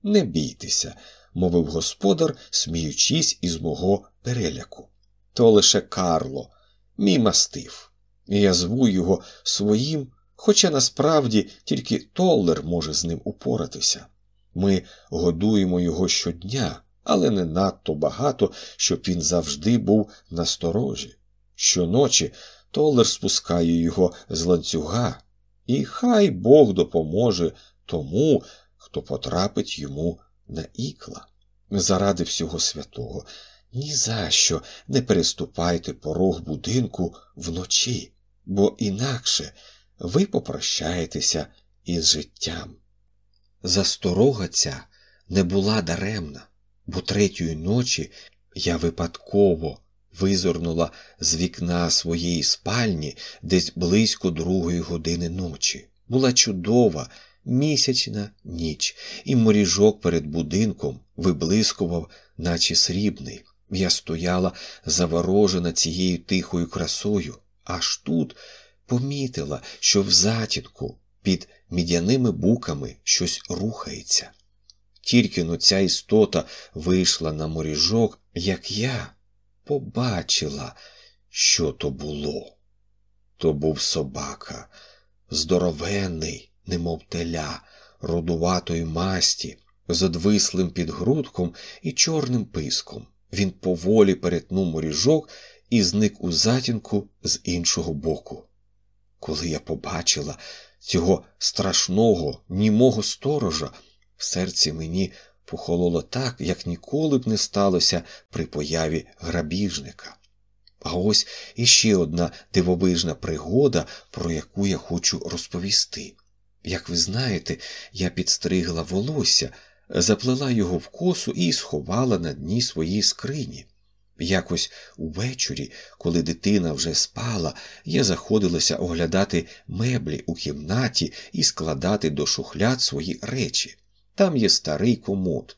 Не бійтеся, мовив господар, сміючись із мого переляку. То лише Карло, мій мастив. Я зву його своїм, хоча насправді тільки Толлер може з ним упоратися. Ми годуємо його щодня, але не надто багато, щоб він завжди був насторожі. Щоночі Толлер спускає його з ланцюга, і хай Бог допоможе тому, хто потрапить йому на ікла. Заради всього святого, ні за що не переступайте порог будинку вночі, бо інакше ви попрощаєтеся із життям. Засторога ця не була даремна, бо третьої ночі я випадково визирнула з вікна своєї спальні десь близько другої години ночі. Була чудова місячна ніч, і моріжок перед будинком виблискував, наче срібний. Я стояла заворожена цією тихою красою, аж тут помітила, що в затінку під мідяними буками щось рухається. Тільки но ця істота вийшла на моріжок, як я побачила, що то було. То був собака, здоровенний, немов теля, родуватої масті, з одвислим підгрудком і чорним писком. Він поволі перетнув моріжок і зник у затінку з іншого боку. Коли я побачила цього страшного, німого сторожа, в серці мені похололо так, як ніколи б не сталося при появі грабіжника. А ось іще одна дивовижна пригода, про яку я хочу розповісти. Як ви знаєте, я підстригла волосся, заплела його в косу і сховала на дні своїй скрині. Якось увечері, коли дитина вже спала, я заходилася оглядати меблі у кімнаті і складати до шухляд свої речі. Там є старий комод.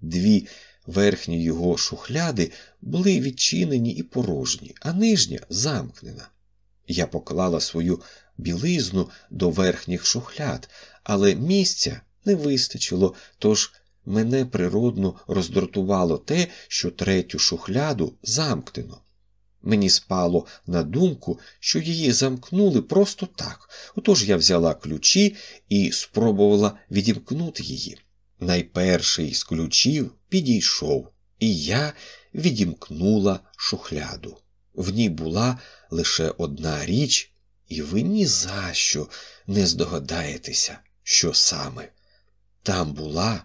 Дві верхні його шухляди були відчинені і порожні, а нижня замкнена. Я поклала свою білизну до верхніх шухляд, але місця не вистачило, тож мене природно роздратувало те, що третю шухляду замкнено. Мені спало на думку, що її замкнули просто так, отож я взяла ключі і спробувала відімкнути її. Найперший з ключів підійшов, і я відімкнула шухляду. В ній була лише одна річ, і ви ні за що не здогадаєтеся, що саме. Там була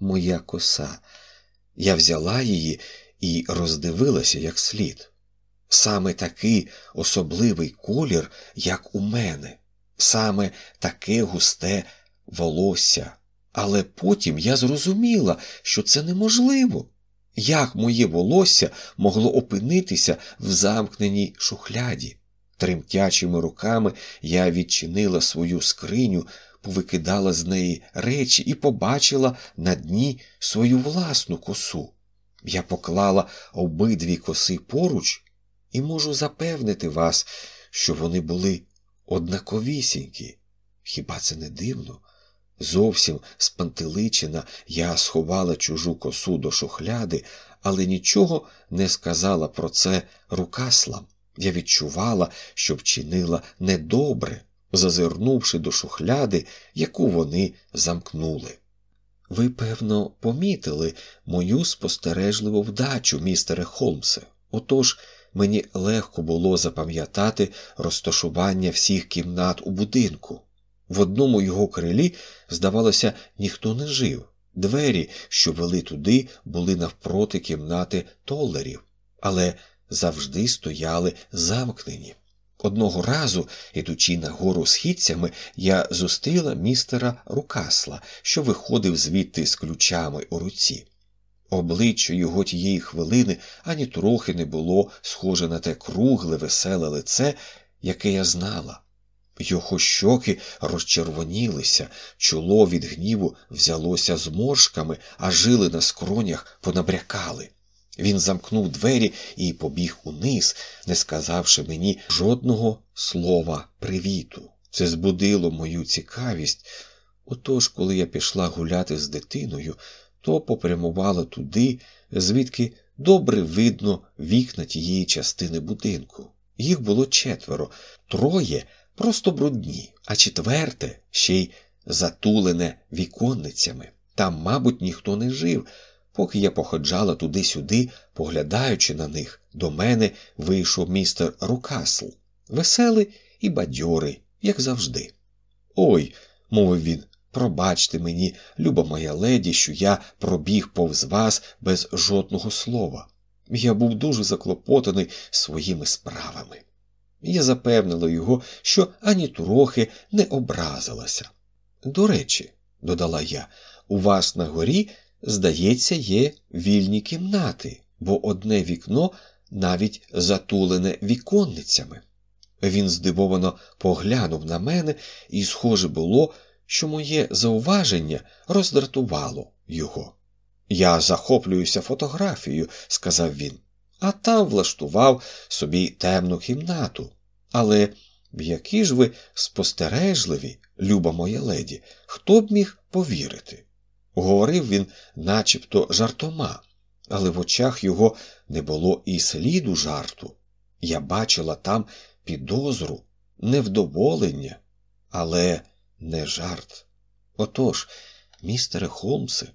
моя коса. Я взяла її і роздивилася як слід. Саме такий особливий колір, як у мене, саме таке густе волосся. Але потім я зрозуміла, що це неможливо. Як моє волосся могло опинитися в замкненій шухляді? Тремтячими руками я відчинила свою скриню, повикидала з неї речі і побачила на дні свою власну косу. Я поклала обидві коси поруч і можу запевнити вас, що вони були однаковісінькі. Хіба це не дивно? Зовсім спантеличена я сховала чужу косу до шухляди, але нічого не сказала про це рукаслам. Я відчувала, що вчинила недобре, зазирнувши до шухляди, яку вони замкнули. Ви, певно, помітили мою спостережливу вдачу, містере Холмсе. Отож мені легко було запам'ятати розташування всіх кімнат у будинку. В одному його крилі, здавалося, ніхто не жив. Двері, що вели туди, були навпроти кімнати толерів, але завжди стояли замкнені. Одного разу, ідучи нагору східцями, я зустріла містера Рукасла, що виходив звідти з ключами у руці. Обличчя його тієї хвилини ані трохи не було схоже на те кругле, веселе лице, яке я знала. Його щоки розчервонілися, чоло від гніву взялося зморшками, а жили на скронях понабрякали. Він замкнув двері і побіг униз, не сказавши мені жодного слова привіту. Це збудило мою цікавість. Отож, коли я пішла гуляти з дитиною, то попрямувала туди, звідки добре видно вікна тієї частини будинку. Їх було четверо, троє просто брудні, а четверте ще й затулене віконницями. Там, мабуть, ніхто не жив. Поки я походжала туди-сюди, поглядаючи на них, до мене вийшов містер Рукасл, веселий і бадьорий, як завжди. Ой, мовив він, пробачте мені, люба моя леді, що я пробіг повз вас без жодного слова. Я був дуже заклопотаний своїми справами. Я запевнила його, що ані трохи не образилася. До речі, додала я, у вас на горі здається, є вільні кімнати, бо одне вікно навіть затулене віконницями. Він здивовано поглянув на мене, і схоже було, що моє зауваження роздратувало його. Я захоплююся фотографією, сказав він, а там влаштував собі темну кімнату. Але які ж ви спостережливі, люба моя леді, хто б міг повірити? Говорив він начебто жартома, але в очах його не було і сліду жарту. Я бачила там підозру, невдоволення, але не жарт. Отож, містере Холмсе,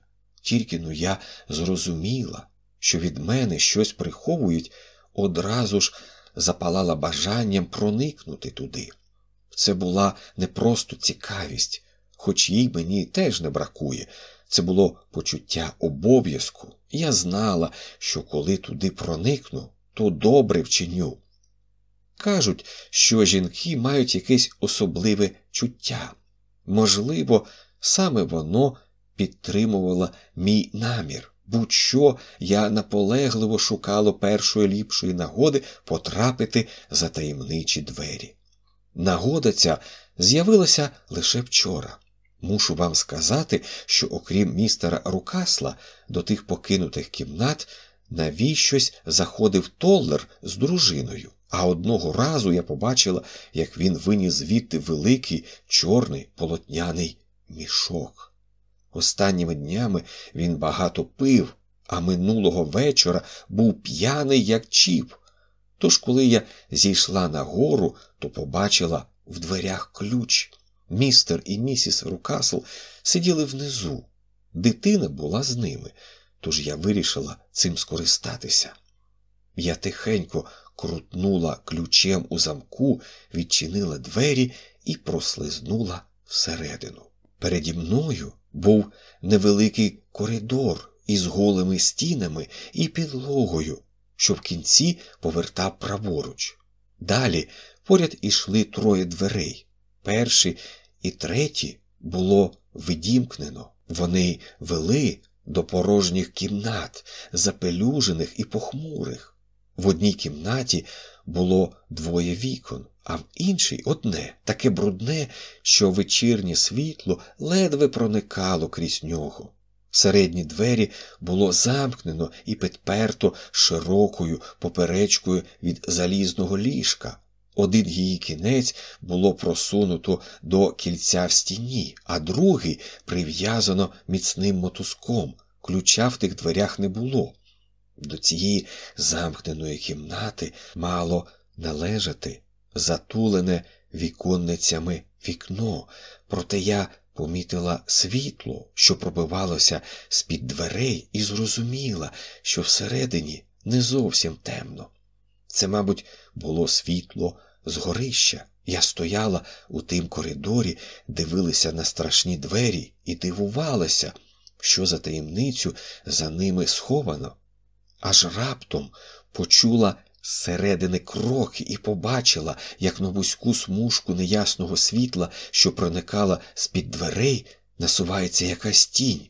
тільки но я зрозуміла, що від мене щось приховують, одразу ж запалала бажанням проникнути туди. Це була не просто цікавість, хоч їй мені теж не бракує. Це було почуття обов'язку. Я знала, що коли туди проникну, то добре вчиню. Кажуть, що жінки мають якесь особливе чуття. Можливо, саме воно підтримувало мій намір. Будь-що я наполегливо шукала першої ліпшої нагоди потрапити за таємничі двері. Нагода ця з'явилася лише вчора. Мушу вам сказати, що окрім містера Рукасла, до тих покинутих кімнат навіщось заходив Толлер з дружиною, а одного разу я побачила, як він виніс звідти великий чорний полотняний мішок. Останніми днями він багато пив, а минулого вечора був п'яний, як чіп. Тож, коли я зійшла на гору, то побачила в дверях ключ. Містер і місіс Рукасл сиділи внизу. Дитина була з ними, тож я вирішила цим скористатися. Я тихенько крутнула ключем у замку, відчинила двері і прослизнула всередину. Переді мною був невеликий коридор із голими стінами і підлогою, що в кінці повертав праворуч. Далі поряд ішли троє дверей. Перші і треті було видімкнено. Вони вели до порожніх кімнат, запелюжених і похмурих. В одній кімнаті було двоє вікон, а в іншій одне, таке брудне, що вечірнє світло ледве проникало крізь нього. Середні двері було замкнено і підперто широкою поперечкою від залізного ліжка. Один її кінець було просунуто до кільця в стіні, а другий прив'язано міцним мотузком. Ключа в тих дверях не було. До цієї замкненої кімнати мало належати затулене віконницями вікно, проте я помітила світло, що пробивалося з під дверей, і зрозуміла, що всередині не зовсім темно. Це, мабуть, було світло з горища. Я стояла у тим коридорі, дивилася на страшні двері і дивувалася, що за таємницю за ними сховано. Аж раптом почула зсередини кроки і побачила, як на вузьку смужку неясного світла, що проникала з під дверей, насувається якась тінь.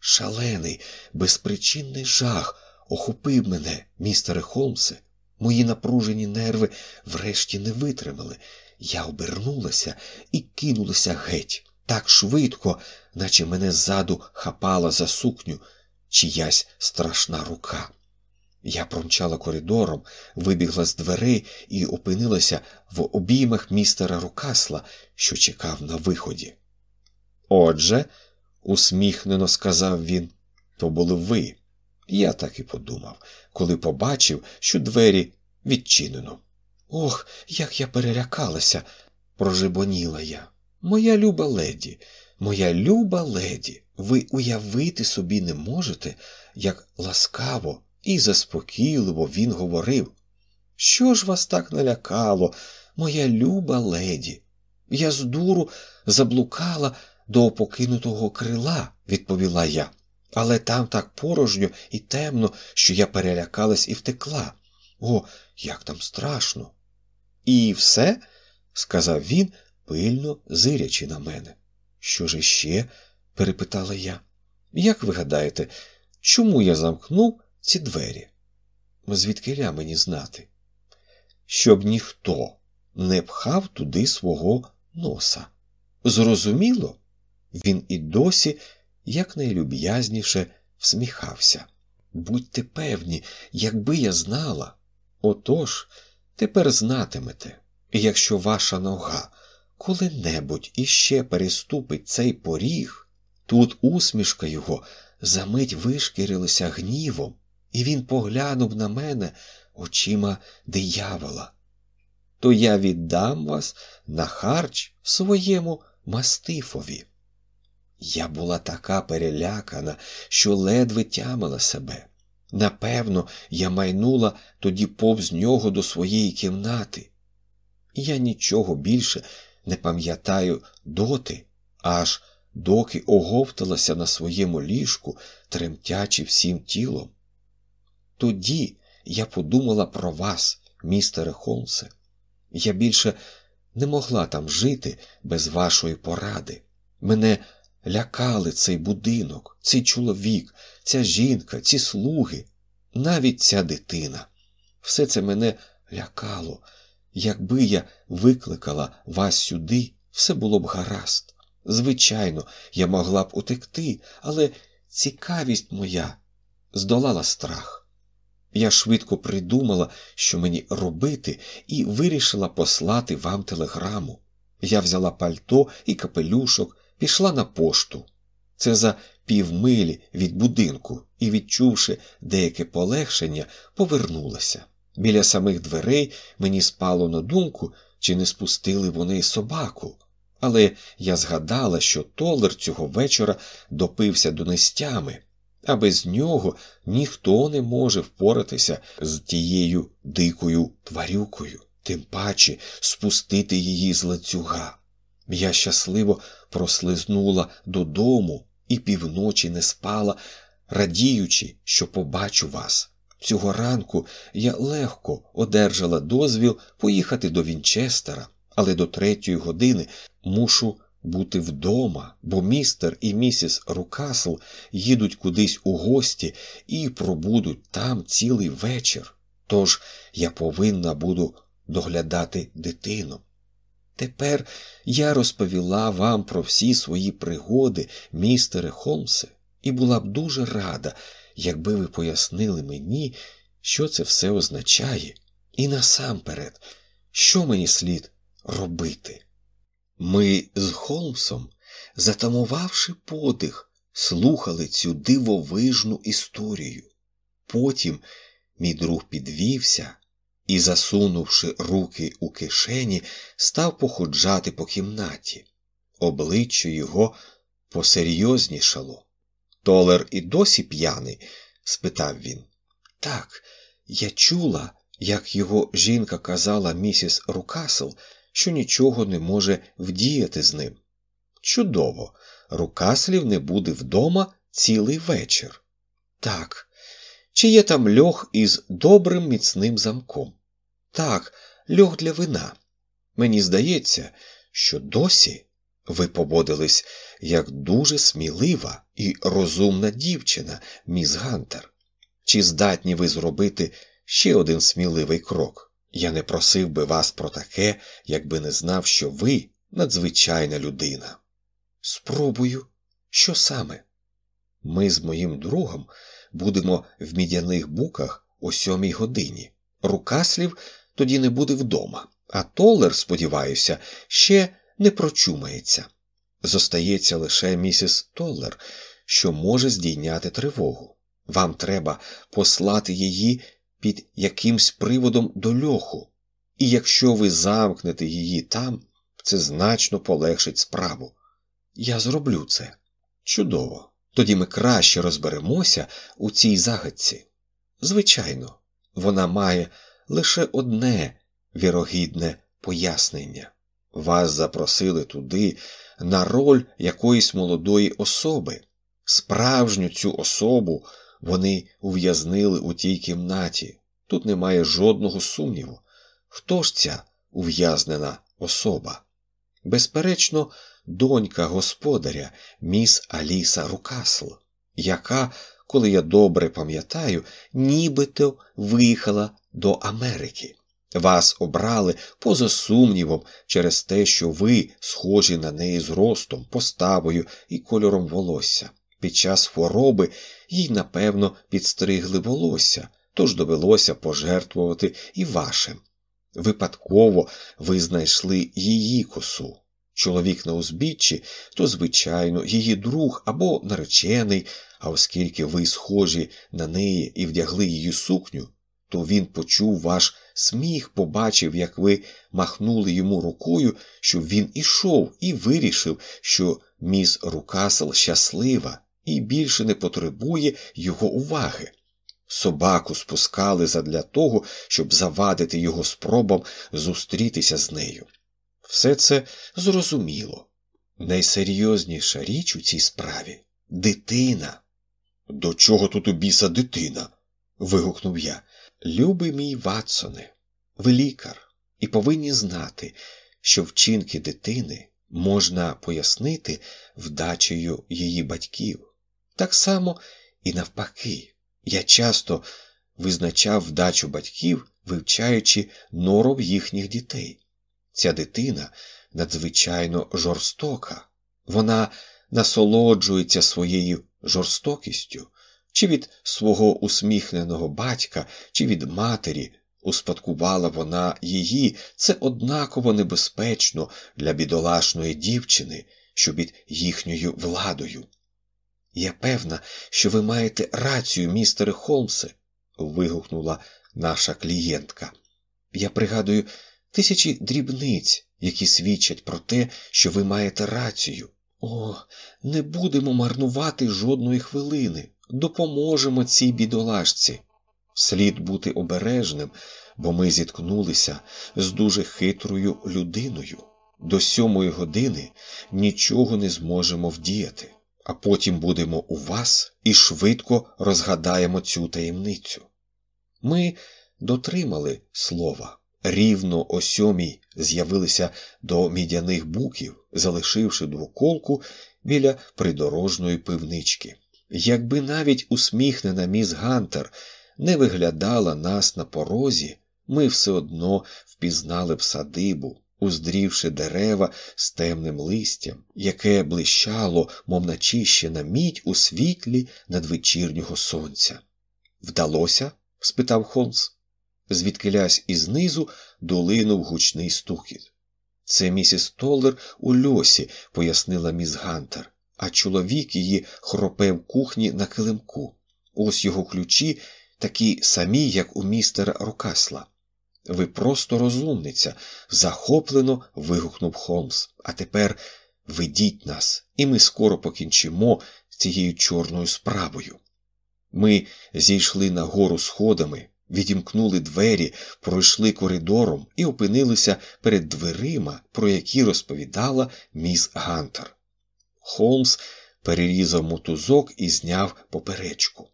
Шалений, безпричинний жах охопив мене, містере Холмсе. Мої напружені нерви врешті не витримали. Я обернулася і кинулася геть так швидко, наче мене ззаду хапала за сукню чиясь страшна рука. Я промчала коридором, вибігла з дверей і опинилася в обіймах містера Рукасла, що чекав на виході. Отже, усміхнено сказав він, то були ви. Я так і подумав, коли побачив, що двері відчинено. Ох, як я перелякалася, прожибоніла я. Моя люба леді, моя люба леді, ви уявити собі не можете, як ласкаво і заспокійливо він говорив. Що ж вас так налякало, моя люба леді? Я з дуру заблукала до покинутого крила, відповіла я, але там так порожньо і темно, що я перелякалась і втекла. О, як там страшно. І все? сказав він, пильно зирячи на мене. Що ж іще? перепитала я. Як ви гадаєте, чому я замкнув ці двері? Звідкиля мені знати? Щоб ніхто не пхав туди свого носа. Зрозуміло? Він і досі якнайлюб'язніше всміхався. Будьте певні, якби я знала. Отож, тепер знатимете, якщо ваша нога коли-небудь іще переступить цей поріг, тут усмішка його за мить вишкірилася гнівом, і він поглянув на мене очима диявола. То я віддам вас на харч своєму мастифові. Я була така перелякана, що ледве тямила себе. Напевно, я майнула тоді повз нього до своєї кімнати. Я нічого більше не пам'ятаю доти, аж доки оговталася на своєму ліжку, тремтячи всім тілом. Тоді я подумала про вас, містере Холмсе. Я більше не могла там жити без вашої поради. Мене лякали цей будинок, цей чоловік, ця жінка, ці слуги, навіть ця дитина. Все це мене лякало. Якби я викликала вас сюди, все було б гаразд. Звичайно, я могла б утекти, але цікавість моя здолала страх. Я швидко придумала, що мені робити, і вирішила послати вам телеграму. Я взяла пальто і капелюшок, пішла на пошту. Це за півмилі від будинку і, відчувши деяке полегшення, повернулася. Біля самих дверей мені спало на думку, чи не спустили вони собаку. Але я згадала, що Толер цього вечора допився до нестями, а без нього ніхто не може впоратися з тією дикою тварюкою, тим паче спустити її з ланцюга. Я щасливо прослизнула додому і півночі не спала, радіючи, що побачу вас. Цього ранку я легко одержала дозвіл поїхати до Вінчестера, але до третьої години мушу бути вдома, бо містер і місіс Рукасл їдуть кудись у гості і пробудуть там цілий вечір. Тож я повинна буду доглядати дитину. Тепер я розповіла вам про всі свої пригоди, містере Холмсе, і була б дуже рада, якби ви пояснили мені, що це все означає, і насамперед, що мені слід робити. Ми з Холмсом, затамувавши подих, слухали цю дивовижну історію. Потім мій друг підвівся і, засунувши руки у кишені, став походжати по кімнаті. Обличчя його посерйознішало. Толер і досі п'яний? спитав він. Так, я чула, як його жінка казала місіс Рукасл, що нічого не може вдіяти з ним. Чудово, Рукаслів не буде вдома цілий вечір. Так, чи є там льох із добрим міцним замком? Так, льох для вина. Мені здається, що досі ви поводились як дуже смілива і розумна дівчина, міс Гантер. Чи здатні ви зробити ще один сміливий крок? Я не просив би вас про таке, якби не знав, що ви надзвичайна людина. Спробую, що саме? Ми з моїм другом будемо в мідяних буках о сьомій годині. Рукаслів тоді не буде вдома, а Толер, сподіваюся, ще не прочумається. Зостається лише місіс Толлер, що може здійняти тривогу. Вам треба послати її під якимсь приводом до льоху, і якщо ви замкнете її там, це значно полегшить справу. Я зроблю це. Чудово. Тоді ми краще розберемося у цій загадці. Звичайно, вона має лише одне вірогідне пояснення. Вас запросили туди на роль якоїсь молодої особи. Справжню цю особу вони ув'язнили у тій кімнаті. Тут немає жодного сумніву. Хто ж ця ув'язнена особа? Безперечно, донька господаря, міс Аліса Рукасл, яка, коли я добре пам'ятаю, нібито виїхала до Америки. Вас обрали поза сумнівом через те, що ви схожі на неї зростом, поставою і кольором волосся. Під час хвороби їй, напевно, підстригли волосся, тож довелося пожертвувати і вашим. Випадково ви знайшли її косу. Чоловік на узбіччі, то, звичайно, її друг або наречений, а оскільки ви схожі на неї і вдягли її сукню, то він почув ваш сміх, побачив, як ви махнули йому рукою, щоб він ішов, і вирішив, що міс Рукасел щаслива і більше не потребує його уваги. Собаку спускали задля того, щоб завадити його спробам зустрітися з нею. Все це зрозуміло. Найсерйозніша річ у цій справі дитина. До чого тут у біса дитина? вигукнув я. Любий мій Ватсоне, ви лікар, і повинні знати, що вчинки дитини можна пояснити вдачею її батьків. Так само і навпаки, я часто визначав вдачу батьків, вивчаючи норов їхніх дітей. Ця дитина надзвичайно жорстока, вона насолоджується своєю жорстокістю, чи від свого усміхненого батька, чи від матері, успадкувала вона її, це однаково небезпечно для бідолашної дівчини, що під їхньою владою. Я певна, що ви маєте рацію, містере Холмсе, вигукнула наша клієнтка. Я пригадую тисячі дрібниць, які свідчать про те, що ви маєте рацію. О, не будемо марнувати жодної хвилини, допоможемо цій бідолашці. Слід бути обережним, бо ми зіткнулися з дуже хитрою людиною. До сьомої години нічого не зможемо вдіяти, а потім будемо у вас і швидко розгадаємо цю таємницю. Ми дотримали слова. Рівно о сьомій з'явилися до мідяних буків, залишивши двоколку біля придорожної пивнички. Якби навіть усміхнена міс Гантер не виглядала нас на порозі, ми все одно впізнали б садибу, уздрівши дерева з темним листям, яке блищало, мов начищена мідь у світлі надвечірнього сонця. Вдалося? спитав Холмс. Звідкилясь ізнизу долинув гучний стукіт. Це місіс Толлер у льосі, пояснила міс Гантер, а чоловік її хропе в кухні на килимку. Ось його ключі такі самі, як у містера Рокасла. Ви просто розумниця, захоплено вигукнув Холмс. А тепер ведіть нас, і ми скоро покінчимо цією чорною справою. Ми зійшли на гору сходами, відімкнули двері, пройшли коридором і опинилися перед дверима, про які розповідала міс Гантер. Холмс перерізав мотузок і зняв поперечку.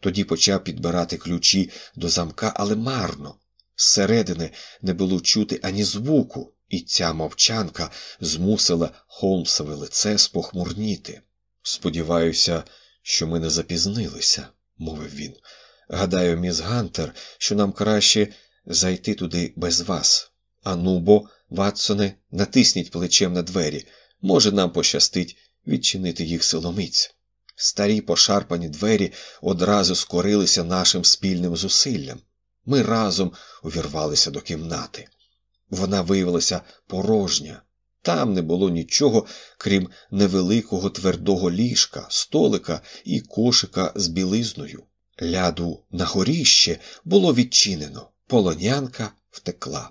Тоді почав підбирати ключі до замка, але марно. Зсередини не було чути ані звуку, і ця мовчанка змусила Холмсове лице спохмурніти. Сподіваюся, що ми не запізнилися, мовив він. Гадаю, міс Гантер, що нам краще зайти туди без вас. Ану бо, Ватсоне, натисніть плечем на двері. Може, нам пощастить відчинити їх силомиць. Старі пошарпані двері одразу скорилися нашим спільним зусиллям. Ми разом увірвалися до кімнати. Вона виявилася порожня. Там не було нічого, крім невеликого твердого ліжка, столика і кошика з білизною. Ляду на горіще було відчинено, полонянка втекла.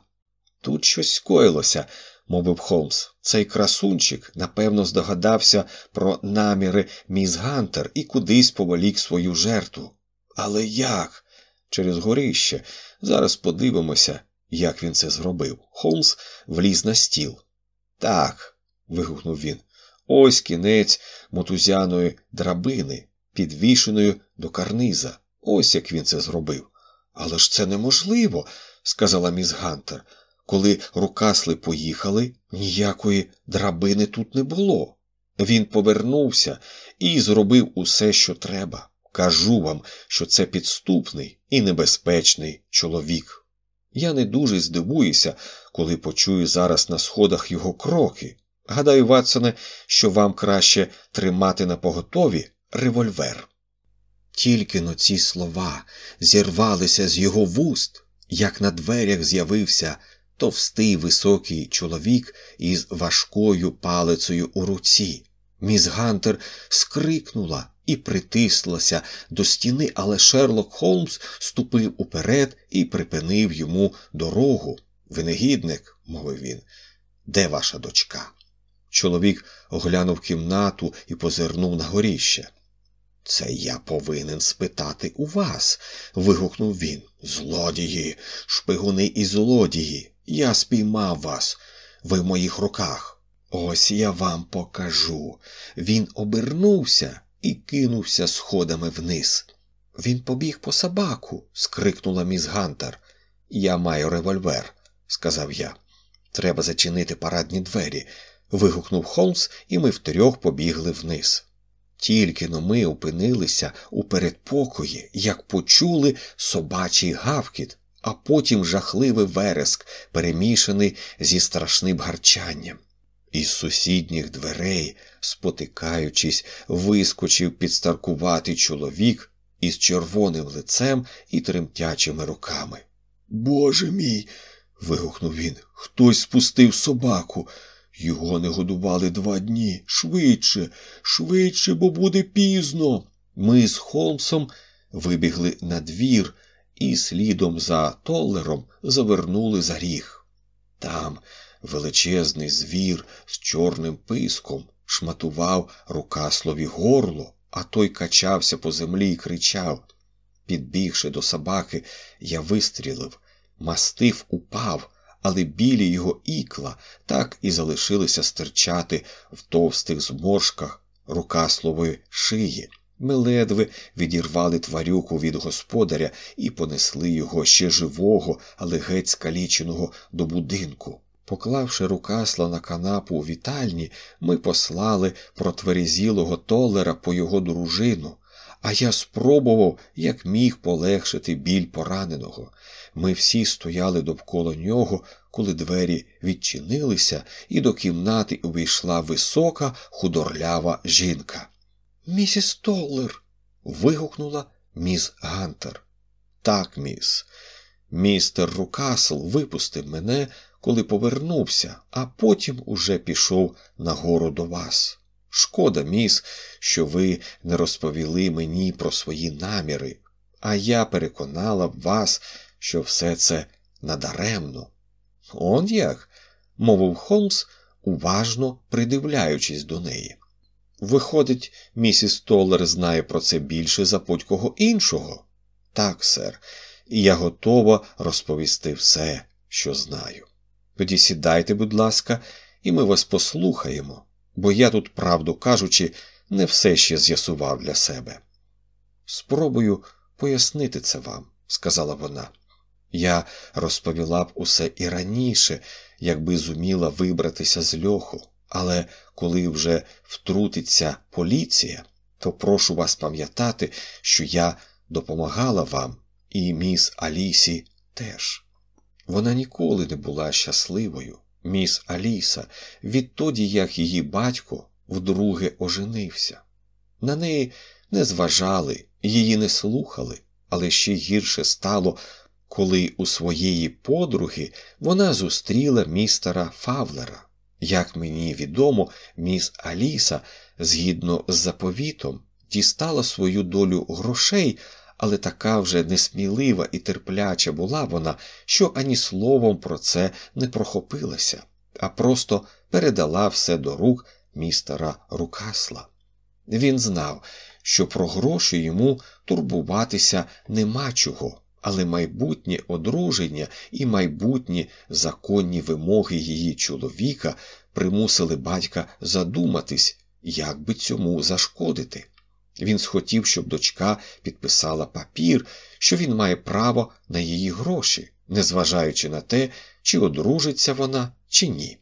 Тут щось скоїлося, мовив Холмс. Цей красунчик, напевно, здогадався про наміри міс Гантер і кудись поволік свою жертву. Але як? Через горище. Зараз подивимося, як він це зробив. Холмс вліз на стіл. Так. вигукнув він. Ось кінець мотузяної драбини, підвішеною до карниза. Ось як він це зробив. Але ж це неможливо, сказала міс Гантер. Коли рукасли поїхали, ніякої драбини тут не було. Він повернувся і зробив усе, що треба. Кажу вам, що це підступний і небезпечний чоловік. Я не дуже здивуюся, коли почую зараз на сходах його кроки. Гадаю, Ватсоне, що вам краще тримати на поготові револьвер. Тільки но ці слова зірвалися з його вуст, як на дверях з'явився товстий високий чоловік із важкою палицею у руці. Міс Гантер скрикнула і притислася до стіни, але Шерлок Холмс ступив уперед і припинив йому дорогу. Винегідник, мовив він, де ваша дочка? Чоловік оглянув кімнату і позирнув на горіще. Це я повинен спитати у вас. вигукнув він. Злодії, шпигуни і злодії. Я спіймав вас. Ви в моїх руках. Ось я вам покажу. Він обернувся і кинувся сходами вниз. Він побіг по собаку, скрикнула міс Гантер. Я маю револьвер, сказав я. Треба зачинити парадні двері. вигукнув Холмс, і ми втрьох побігли вниз. Тільки но ми опинилися у передпокої, як почули собачий гавкіт, а потім жахливий вереск, перемішаний зі страшним гарчанням. Із сусідніх дверей, спотикаючись, вискочив підстаркуватий чоловік із червоним лицем і тремтячими руками. Боже мій. вигукнув він. Хтось спустив собаку. Його не годували два дні. Швидше, швидше, бо буде пізно. Ми з Холмсом вибігли на двір і слідом за толлером завернули за ріг. Там величезний звір з чорним писком шматував рукаслові горло, а той качався по землі і кричав. Підбігши до собаки, я вистрілив, мастив упав але білі його ікла так і залишилися стирчати в товстих зморшках рукаслової шиї. Ми ледве відірвали тварюку від господаря і понесли його ще живого, але геть скаліченого до будинку. Поклавши рукасла на канапу у вітальні, ми послали протверезілого толера по його дружину, а я спробував, як міг полегшити біль пораненого. Ми всі стояли довкола нього, коли двері відчинилися, і до кімнати увійшла висока, худорлява жінка. Місіс Толлер. вигукнула міс Гантер. Так, міс. Містер Рукасл випустив мене, коли повернувся, а потім уже пішов нагору до вас. Шкода, міс, що ви не розповіли мені про свої наміри, а я переконала б вас, що все це надаремно. Он як? мовив Холмс, уважно придивляючись до неї. Виходить, місіс Толлер знає про це більше за будь-кого іншого. Так, сер, і я готова розповісти все, що знаю. Тоді сідайте, будь ласка, і ми вас послухаємо, бо я тут, правду кажучи, не все ще з'ясував для себе. Спробую пояснити це вам, сказала вона. Я розповіла б усе і раніше, якби зуміла вибратися з льоху, але коли вже втрутиться поліція, то прошу вас пам'ятати, що я допомагала вам, і міс Алісі теж. Вона ніколи не була щасливою, міс Аліса, відтоді як її батько вдруге оженився. На неї не зважали, її не слухали, але ще гірше стало коли у своєї подруги вона зустріла містера Фавлера. Як мені відомо, міс Аліса, згідно з заповітом, дістала свою долю грошей, але така вже несмілива і терпляча була вона, що ані словом про це не прохопилася, а просто передала все до рук містера Рукасла. Він знав, що про гроші йому турбуватися нема чого але майбутнє одруження і майбутні законні вимоги її чоловіка примусили батька задуматись, як би цьому зашкодити. Він схотів, щоб дочка підписала папір, що він має право на її гроші, незважаючи на те, чи одружиться вона, чи ні.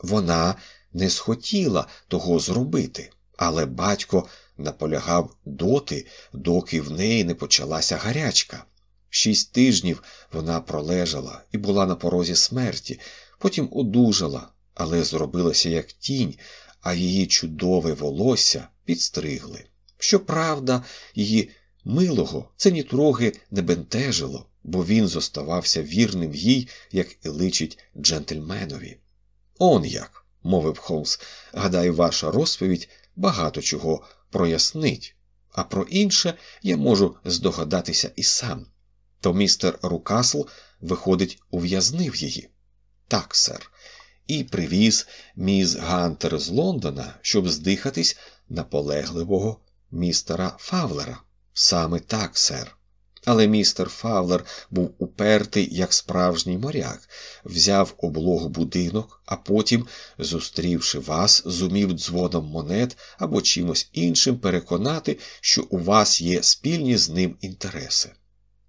Вона не схотіла того зробити, але батько наполягав доти, доки в неї не почалася гарячка. Шість тижнів вона пролежала і була на порозі смерті, потім одужала, але зробилася як тінь, а її чудове волосся підстригли. Щоправда, її милого це нітрохи не бентежило, бо він зоставався вірним їй, як і личить джентльменові. Он як, мовив Холмс, гадаю, ваша розповідь багато чого прояснить, а про інше я можу здогадатися і сам. То містер Рукасл, виходить, ув'язнив її. Так, сер, і привіз міс Гантер з Лондона, щоб здихатись наполегливого містера Фавлера. Саме так, сер. Але містер Фавлер був упертий, як справжній моряк, взяв облогу будинок, а потім, зустрівши вас, зумів дзвоном монет або чимось іншим переконати, що у вас є спільні з ним інтереси.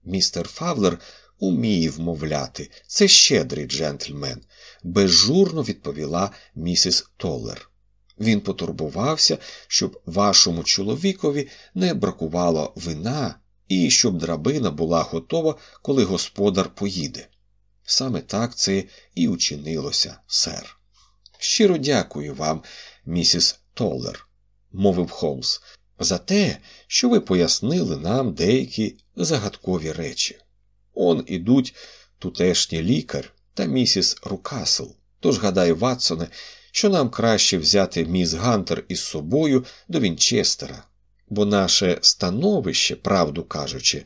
Містер Фавлер уміє вмовляти, це щедрий джентльмен, безжурно відповіла місіс Толлер. Він потурбувався, щоб вашому чоловікові не бракувало вина і щоб драбина була готова, коли господар поїде. Саме так це і учинилося, сер. Щиро дякую вам, місіс Толлер, мовив Холмс, за те, що ви пояснили нам деякі загадкові речі. Он ідуть тутешній лікар та місіс Рукасл. Тож, гадаю, Ватсоне, що нам краще взяти міс Гантер із собою до Вінчестера, бо наше становище, правду кажучи,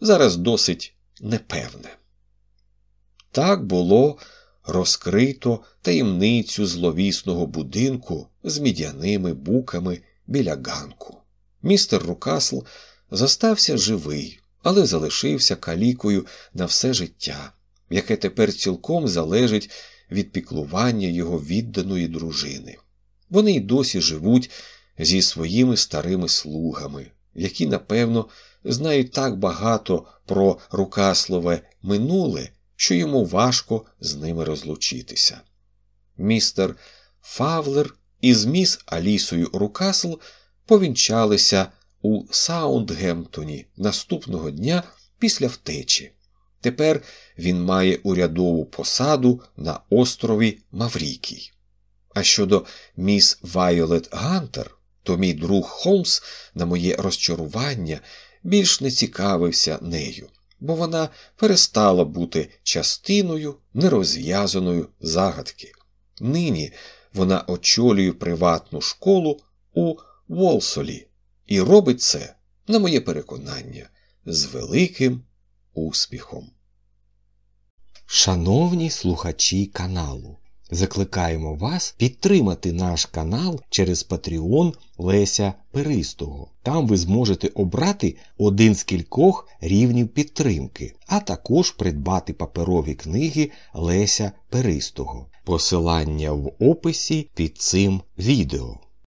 зараз досить непевне. Так було розкрито таємницю зловісного будинку з мідяними буками біля ганку. Містер Рукасл зостався живий, але залишився калікою на все життя, яке тепер цілком залежить від піклування його відданої дружини. Вони й досі живуть зі своїми старими слугами, які, напевно, знають так багато про рукаслове минуле, що йому важко з ними розлучитися. Містер Фавлер із міс Алісою Рукасл повінчалися у Саундгемптоні наступного дня після втечі. Тепер він має урядову посаду на острові Маврікій. А щодо міс Вайолет Гантер, то мій друг Холмс, на моє розчарування, більш не цікавився нею, бо вона перестала бути частиною нерозв'язаної загадки. Нині вона очолює приватну школу у Волсолі і робить це, на моє переконання, з великим успіхом. Шановні слухачі каналу, закликаємо вас підтримати наш канал через Patreon Леся Перистого. Там ви зможете обрати один з кількох рівнів підтримки, а також придбати паперові книги Леся Перистого. Посилання в описі під цим відео.